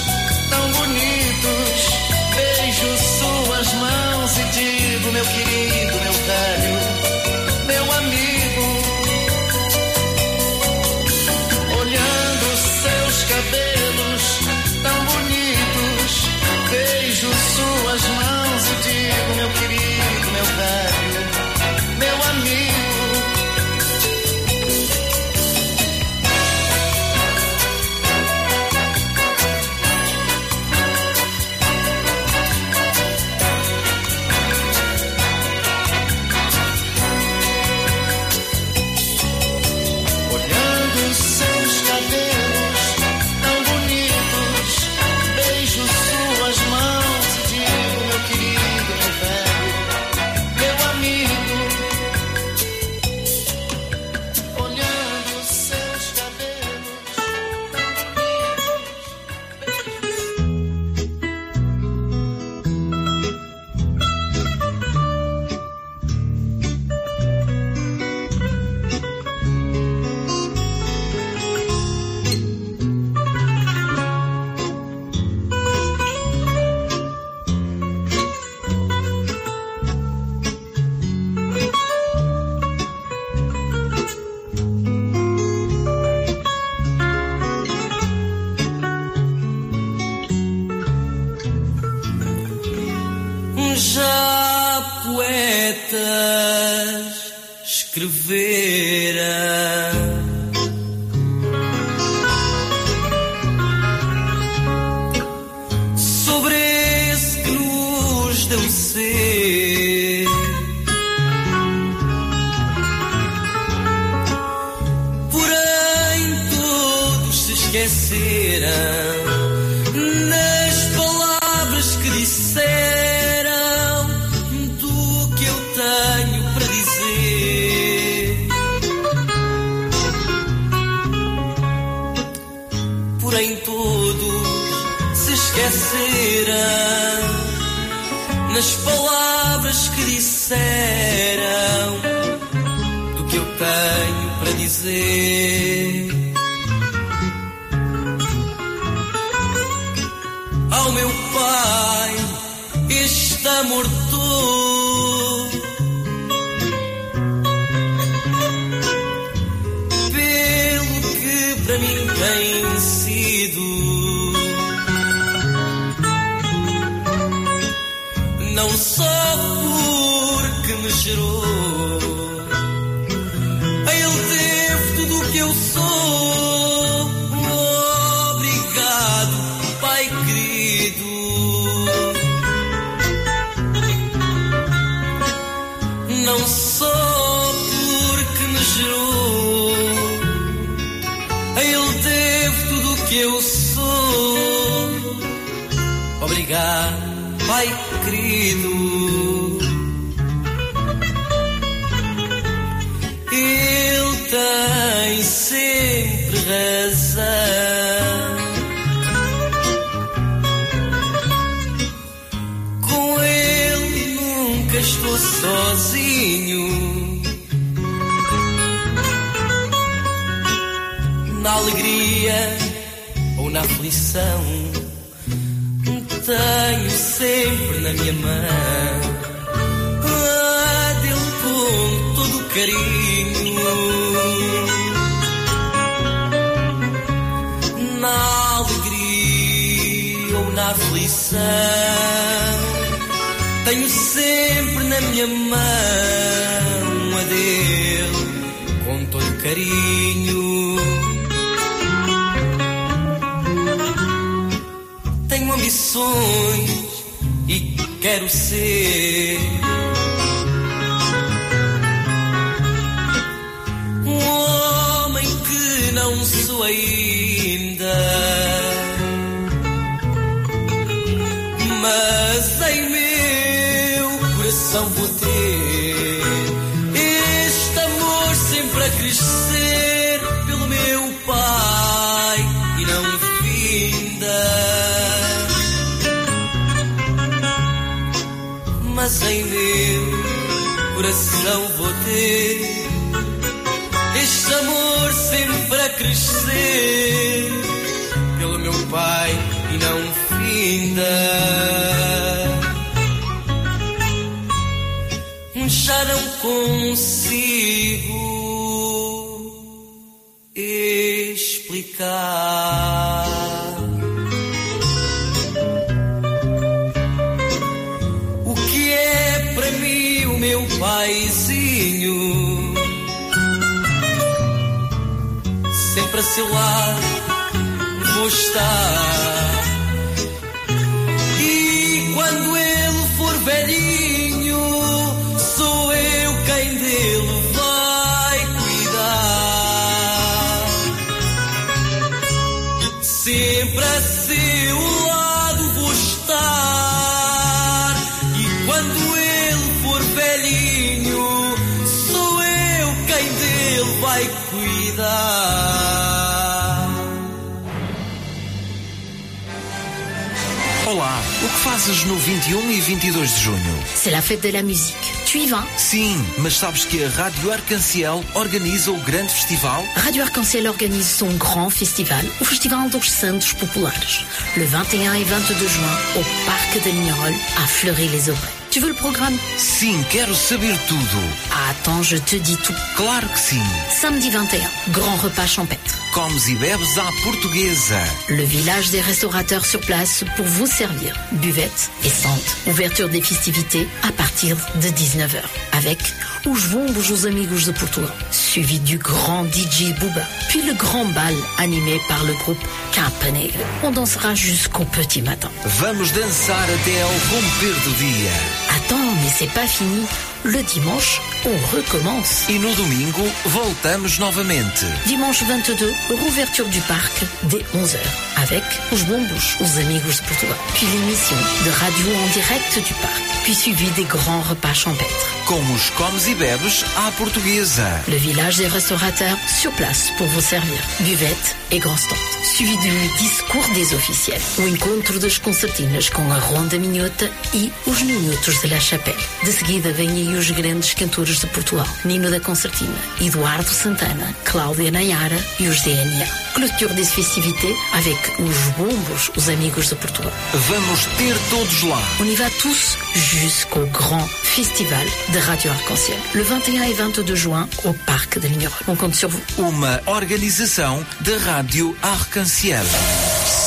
fazes no 21 e 22 de junho? C'est la fête de la musique. Tu y vas Sim, mas sabes que a Rádio Arcanciel organiza o grande festival? Radio Arc-en-Ciel organise son grand festival, o Festival dos Santos Populares, le 21 et 22 juin au Parc de Lignerolles à Fleury-les-Aubrais. Tu veux le programme Sim, quero saber tudo. Attends, je te dis tout. Claro que sim. Samedi 21, grand repas champêtre. Comes e bebes à portuguesa. Le village des restaurateurs sur place pour vous servir. Buvette et sante. Ouverture des festivités à partir de 19h. Avec Os Bombos os Amigos de Portugal. Suivi du grand DJ Booba. Puis le grand bal animé par le groupe Campanegre. On dansera jusqu'au petit matin. Vamos dançar até ao romper do dia. Attends, mais c'est pas fini. Le dimanche, on recommence. E no domingo, voltamos novamente. Dimanche 22, rouverture du parc dès 11h avec Os Bombos, os Amigos de Portugal. Puis l'émission de radio en direct du parc. Puis suivi des grands repas champêtres. Com os comes e bebes à portuguesa. Le village des restaurateurs sur place pour vous servir. Buvette et grand stand. Suivi du discours des officiels. O encontro das concertinas com a Ronda Minhota e os Minutos de la Chapelle. De seguida vem aí e os grandes cantores de Portugal. Nino da Concertina, Eduardo Santana, Cláudia Nayara e os DNA. Clôture des festivités avec os bombos, os amigos de Portugal. Vamos ter todos lá. On y va tous jusqu'au grand festival de Radio Arc-en-Ciel. Le 21 et 22 juin au Parc de Lignerolles. On compte sur vous. Uma organização da Rádio Arc-en-Ciel.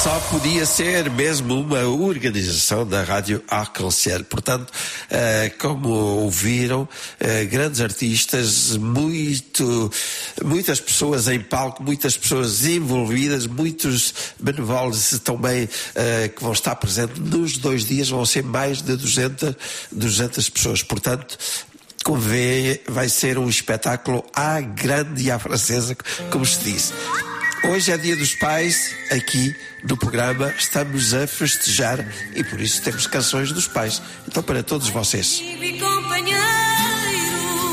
Só podia ser mesmo uma organização da Rádio Arc-en-Ciel. Portanto, eh, como ouviram, eh, grandes artistas, muito, muitas pessoas em palco, muitas pessoas envolvidas, muitos benevoles também eh, que vão estar presentes nos dois dias, vão ser mais de 200, 200 pessoas. Portanto, vê, vai ser um espetáculo à grande e à francesa, como se diz. Hoje é dia dos pais, aqui no programa estamos a festejar e por isso temos canções dos pais. Então, para todos vocês,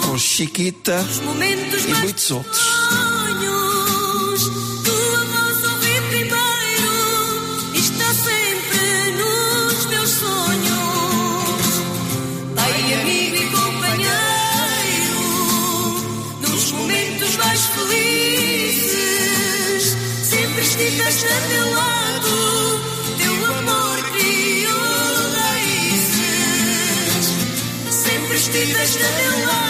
com Chiquita e muitos outros. Sempre estiveste a meu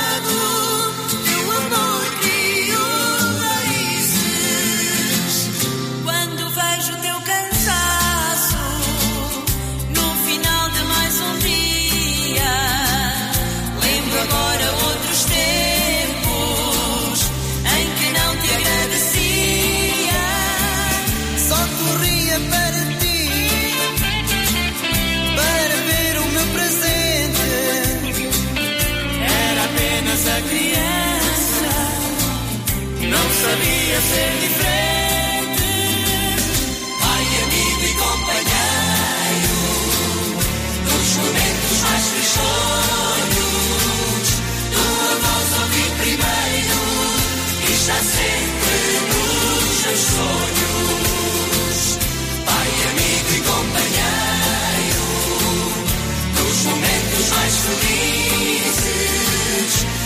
felizes,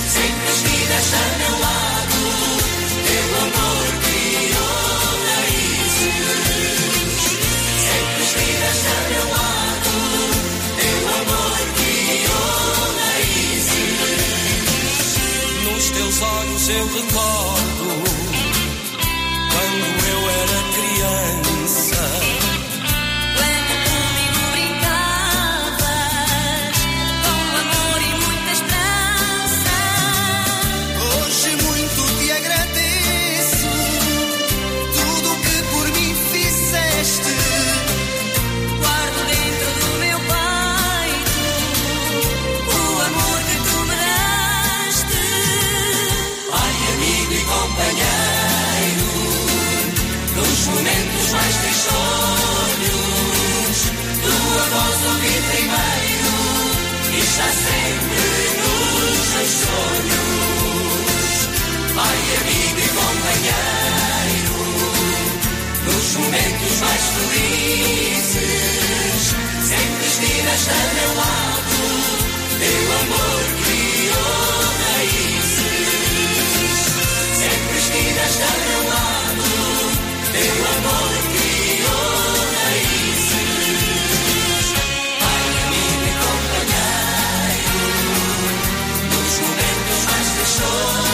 sempre estiveste a meu lado, Nos teus olhos eu mais felizes, sempre estiveste a meu lado, teu amor criou raízes. Sempre estiveste a meu lado, teu amor criou raízes. Pai, amigo e companheiro, nos momentos mais tristonhos,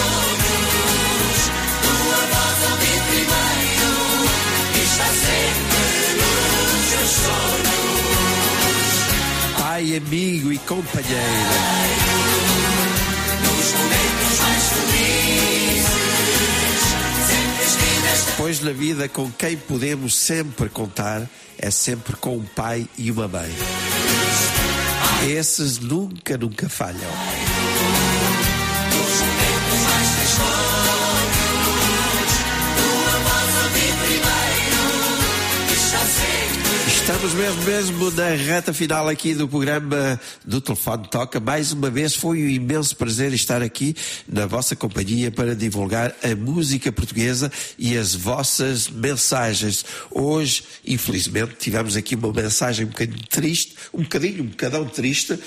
Amigo e companheiro. Pois na vida com quem podemos sempre contar é sempre com um pai e uma mãe. Esses nunca, nunca falham. Estamos mesmo, mesmo na reta final aqui do programa do Telefone Toca. Mais uma vez foi um imenso prazer estar aqui na vossa companhia para divulgar a música portuguesa e as vossas mensagens. Hoje, infelizmente, tivemos aqui uma mensagem um bocadinho triste, um bocadinho, um bocadão triste,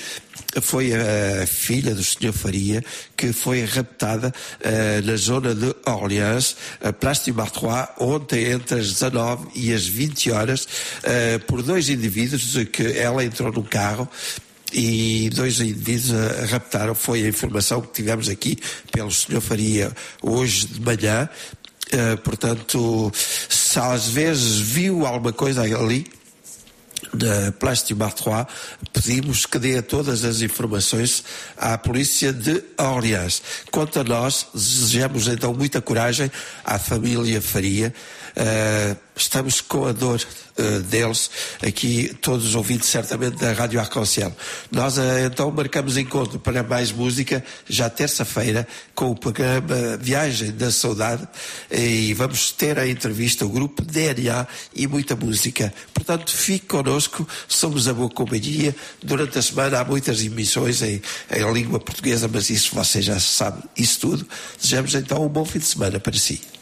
foi a filha do Sr. Faria que foi raptada eh, na zona de Orleans, a Place du Martrois, ontem entre as 19 e as 20 horas, eh, por dois indivíduos que ela entrou no carro e dois indivíduos a raptaram. Foi a informação que tivemos aqui pelo Sr. Faria hoje de manhã. Eh, portanto, se às vezes viu alguma coisa ali, da Place du Martrois, pedimos que dê todas as informações à polícia de Orleans. Quanto a nós, desejamos então muita coragem à família Faria. Uh, estamos com a dor uh, deles, aqui todos os ouvintes certamente da Rádio Arconcel. Nós uh, então marcamos encontro para mais música já terça-feira com o programa Viagem da Saudade e vamos ter a entrevista o grupo DNA e muita música. Portanto, fique connosco, somos a boa companhia. Durante a semana há muitas emissões em, em língua portuguesa, mas isso você já sabe, isso tudo. Desejamos então um bom fim de semana para si.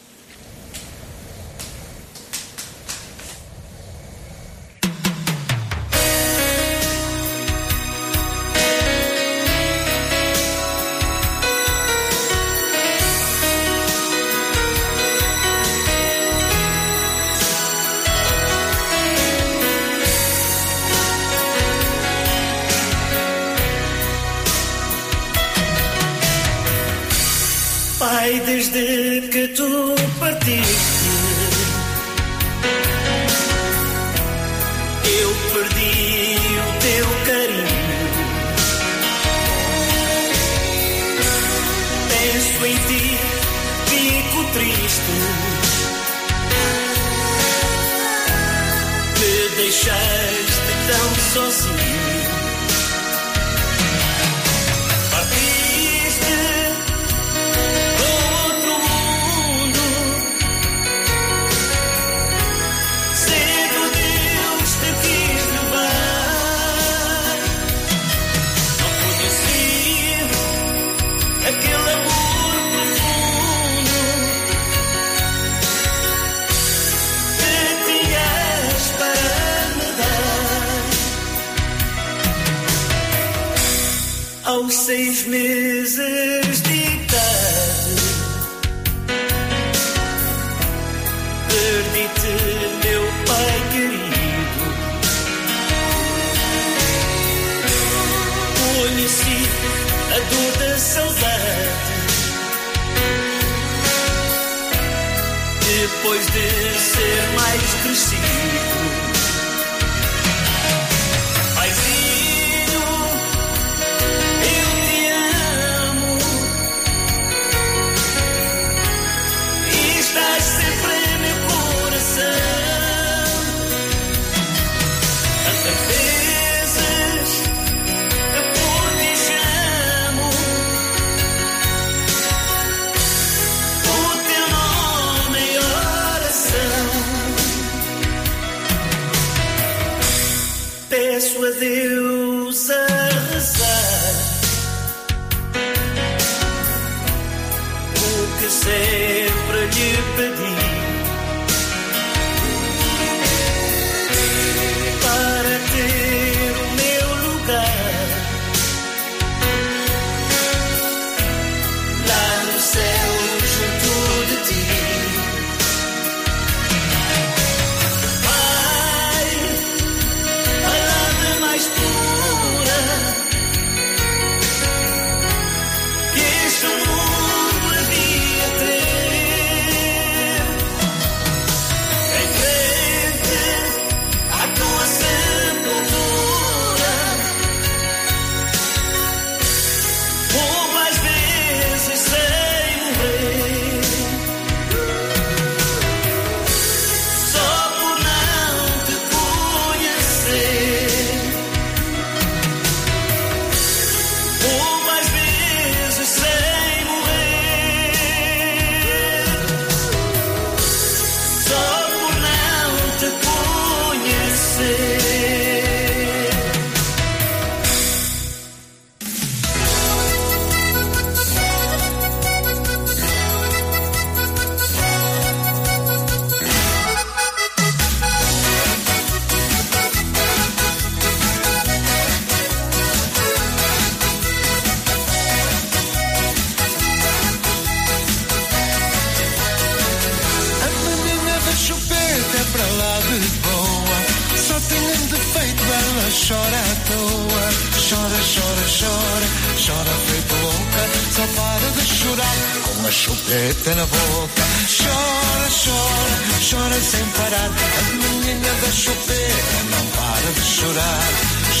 Com a chupeta na boca. Chora, chora, chora sem parar. A menina da chupeta não para de chorar.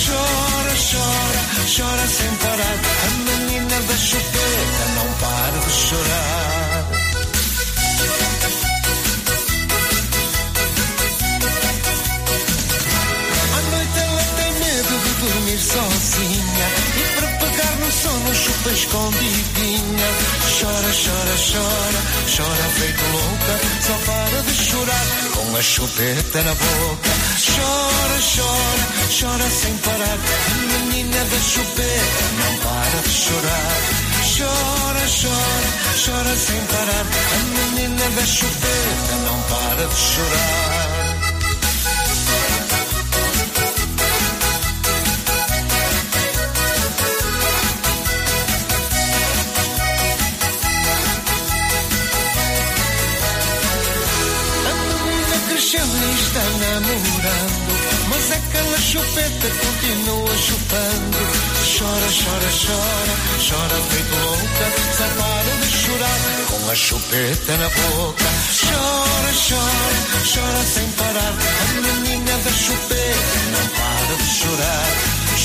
Chora, chora, chora sem parar. A menina da chupeta não para de chorar. À noite ela tem medo de dormir sozinha E no sono chupa escondidinha Chora, chora, chora, chora feito louca. Só para de chorar com a chupeta na boca. Chora, chora, chora sem parar. A menina da chupeta não para de chorar. Chora, chora, chora sem parar. A menina da chupeta não para de chorar namorando Mas aquela chupeta continua chupando. Chora, chora, chora, chora feito louca. Só para de chorar com a chupeta na boca. Chora, chora, chora sem parar. A menina da chupeta não para de chorar.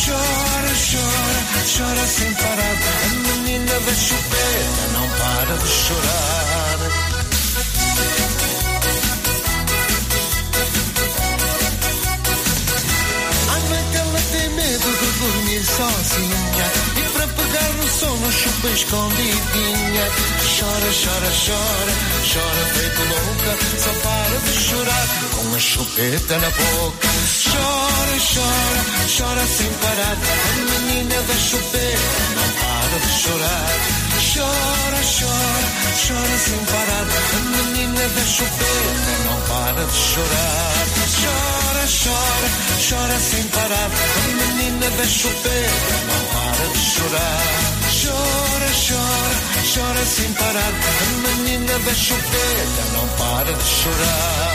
Chora, chora, chora sem parar. A menina da chupeta não para de chorar dormir sozinha. E para pegar no sono chupa escondidinha. Chora, chora, chora, chora feito louca. Só para de chorar com a chupeta na boca. Chora, chora, chora sem parar. A menina da chupeta não para de chorar Chora, chora, chora sem parar. A menina da chupeta não para de chorar. Chora, chora, chora sem parar. A menina da chupeta não para de chorar. Chora, chora, chora sem parar. A menina da chupeta não para de chorar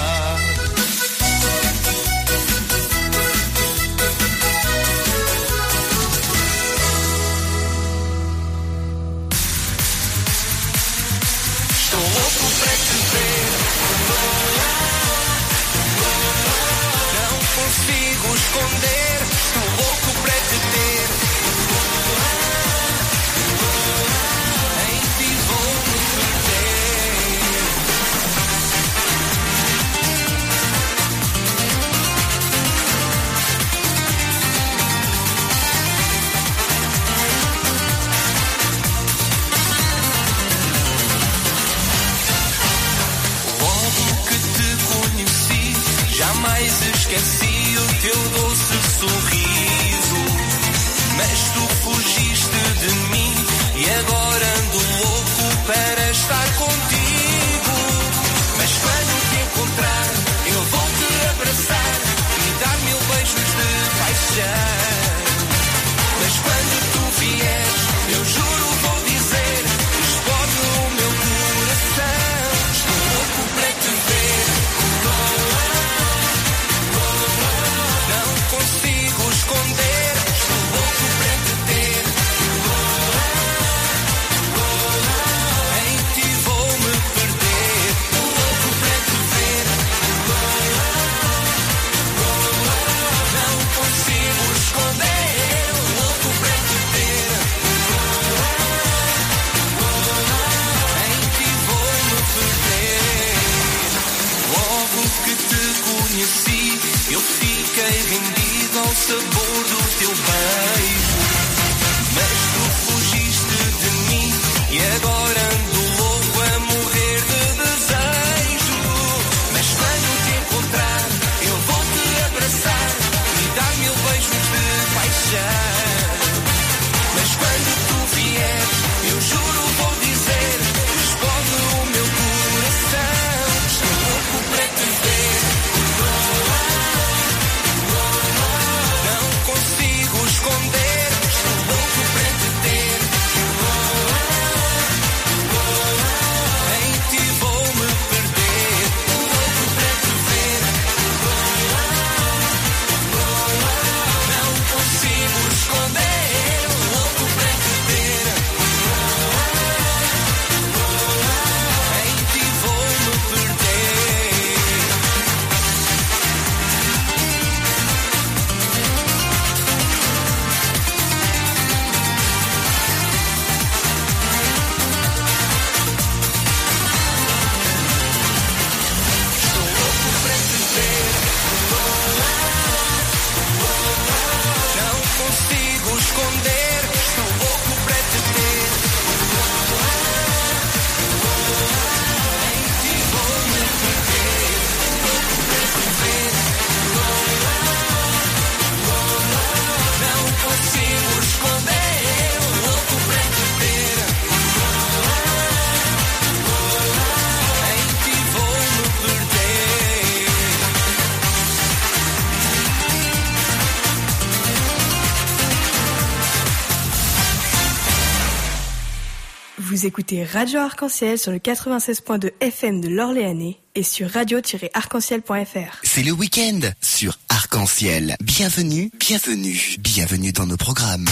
Vous écoutez Radio Arc-en-Ciel sur le 96.2 FM de l'Orléanais et sur radio-arc-en-ciel.fr. C'est le week-end sur Arc-en-Ciel. Bienvenue, bienvenue, bienvenue dans nos programmes.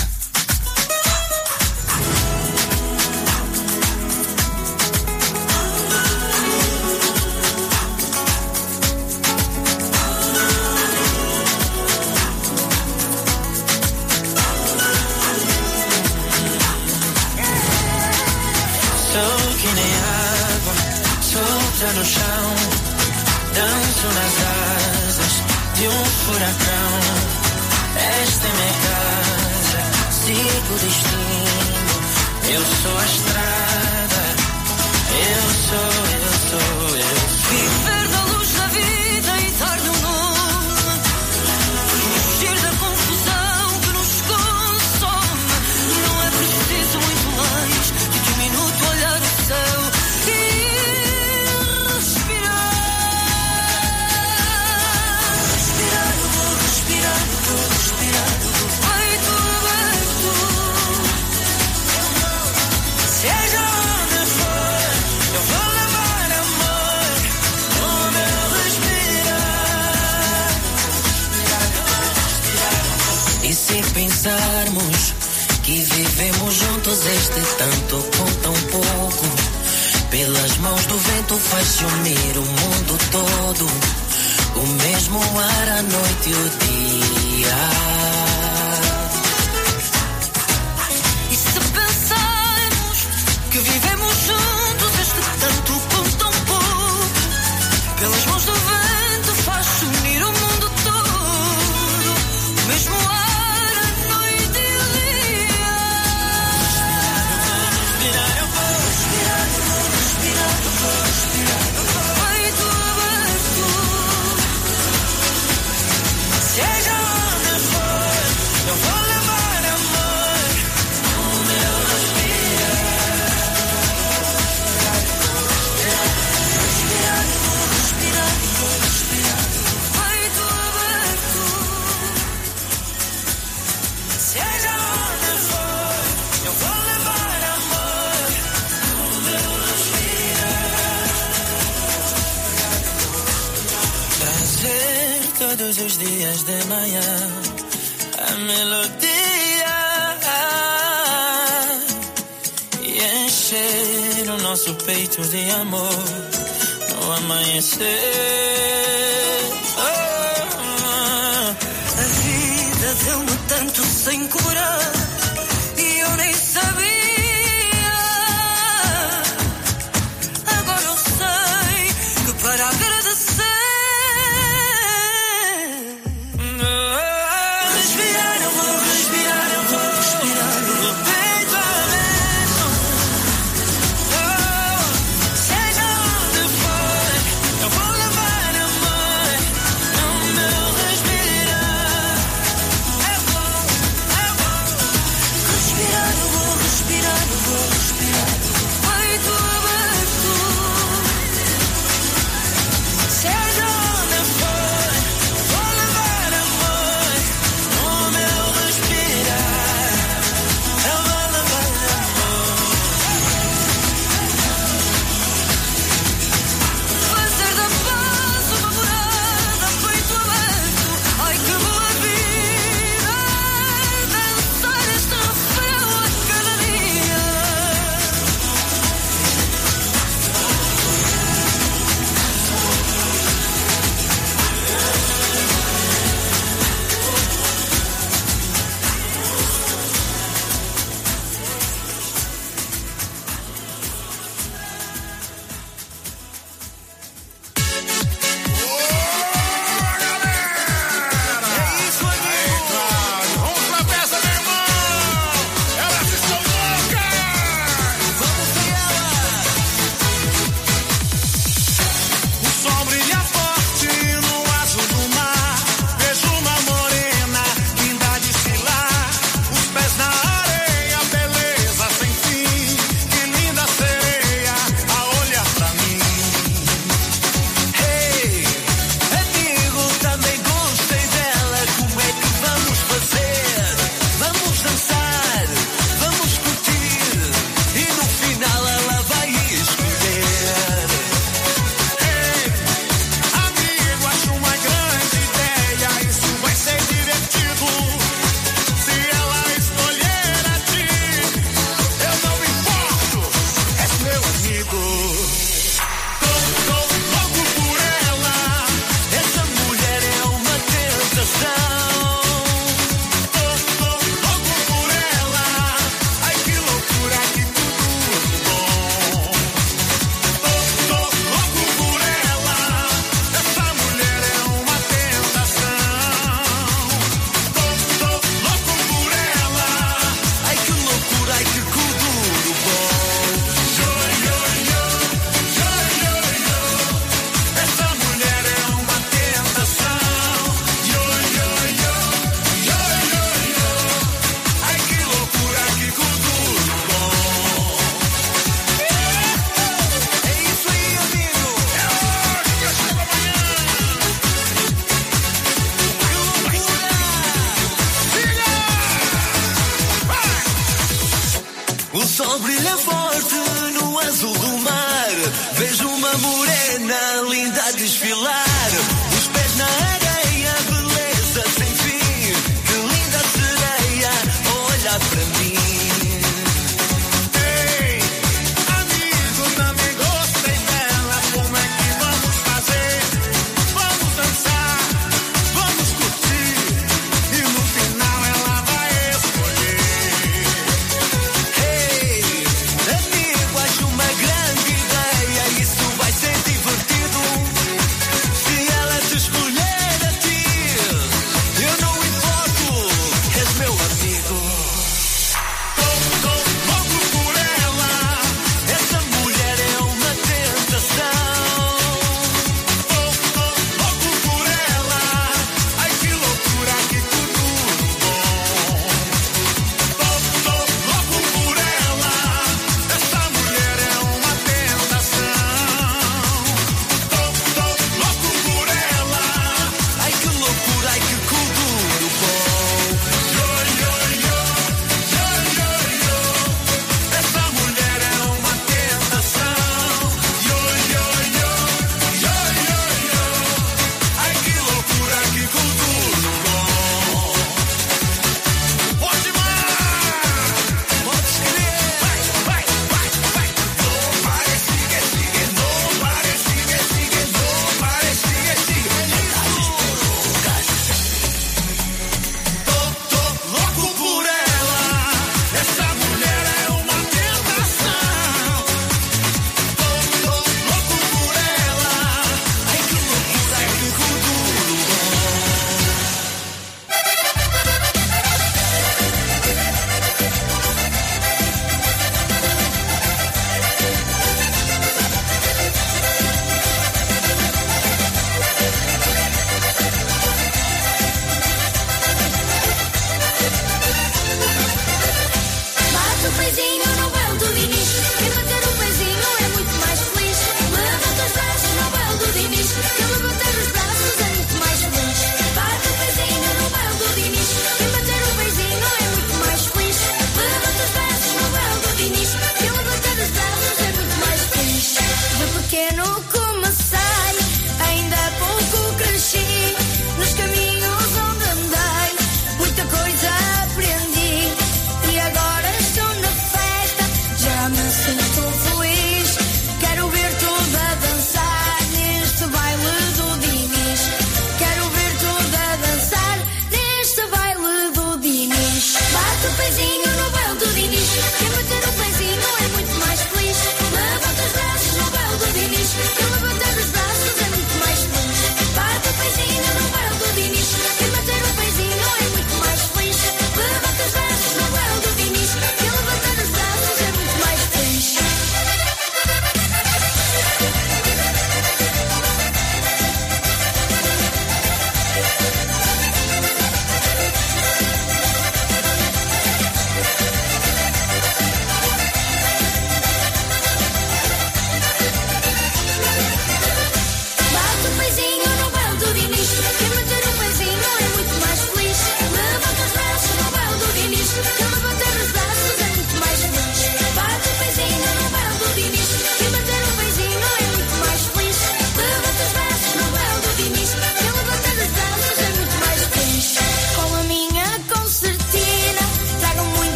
coração. Esta é minha casa, sigo o destino. Eu sou a estrada. faz tanto com tão pouco. Pelas mãos do vento faz sumir o mundo todo. O mesmo ar a noite e o dia. todos os dias de manhã. A melodia e encher o nosso peito de amor no amanhecer. Oh, oh. oh. A vida deu-me tanto sem cor.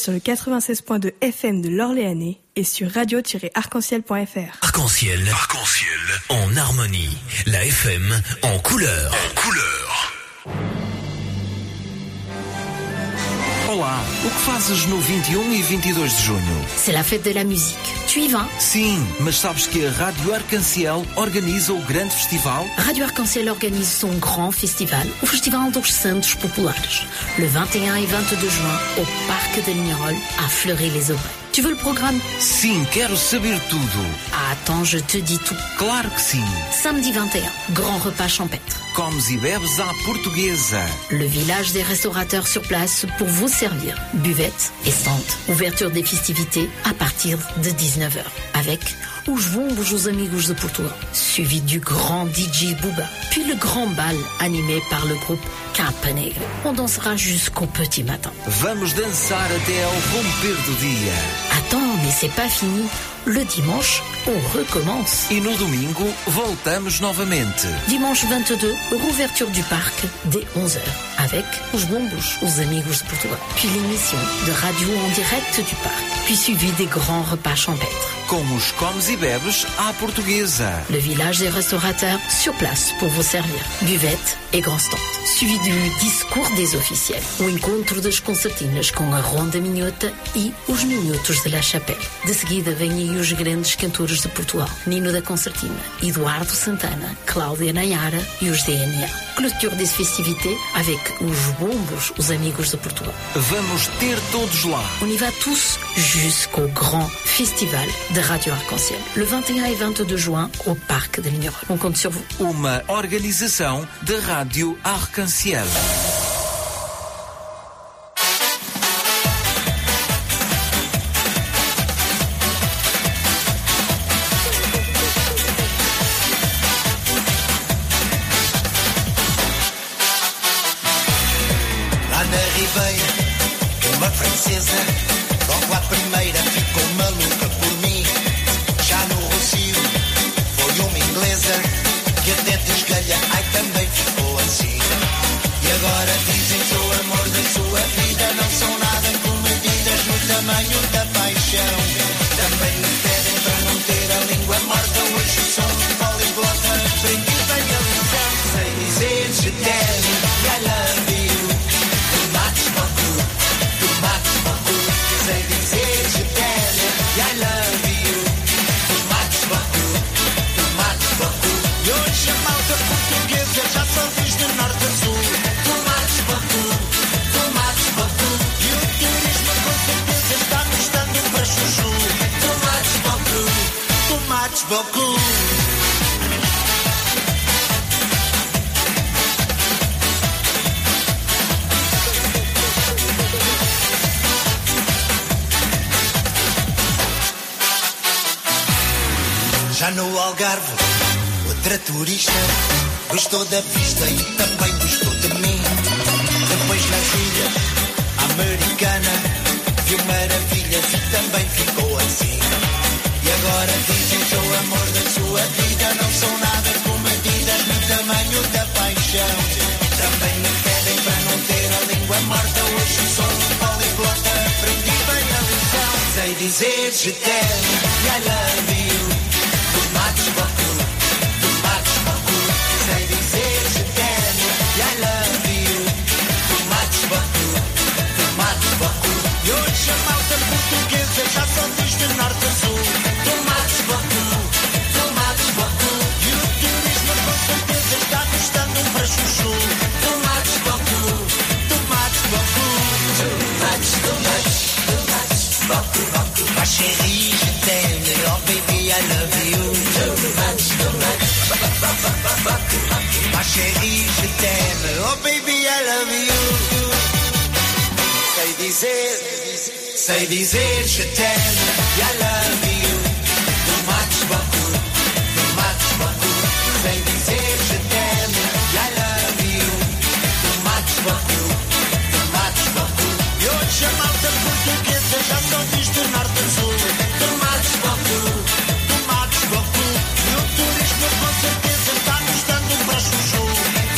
Sur le 96.2 FM de l'Orléanais et sur radio-arc-en-ciel.fr. Arc-en-ciel. Arc-en-ciel. En harmonie. La FM en couleur. En couleur. Olá, o que fazes no 21 e 22 de junho? C'est la fête de la musique. Tu y vas Sim, mas sabes que a Rádio Arcanciel organiza o grande festival? Radio Arc-en-Ciel organise son grand festival, o Festival dos Santos Populares, le 21 et 22 juin au Parc de Lignerolles à Fleury-les-Aubrais. Tu veux le programme Sim, quero saber tudo. Ah, Attends, je te dis tout. Claro que sim. Samedi 21, grand repas champêtre. Comes e bebes à portuguesa. Le village des restaurateurs sur place pour vous servir. Buvette et. Ouverture des festivités à partir de 19h. Avec Os Bombos os Amigos de Portugal. Suivi du grand DJ Booba. Puis le grand bal animé par le groupe Capa Negra. On dansera jusqu'au petit matin. Vamos dançar até ao romper do dia. Attends, mais c'est pas fini. Le dimanche, on recommence. E no domingo, voltamos novamente. Dimanche 22, rouverture du parc dès 11h avec Os Bombos, os Amigos de Portugal. Puis l'émission de radio en direct du parc. Puis suivi des grands repas champêtres. Com os comes e bebes à portuguesa. Le village des restaurateurs sur place pour vous servir. Buvette et grand stand. Suivi du discours des officiels. O encontro das concertinas com a Ronda Minhota e os Minhotos de La Chapelle. De seguida vêm aí os grandes cantores de Portugal. Nino da Concertina, Eduardo Santana, Cláudia Nayara e os DNA. Clôture des festivités avec os Bombos, os Amigos de Portugal. Vamos ter todos lá. On y va tous jusqu'au grand festival de Radio Arc-en-Ciel. Le 21 et 22 juin au parc de Lignerolles. On compte sur vous. Uma organização da Rádio Arcanciel.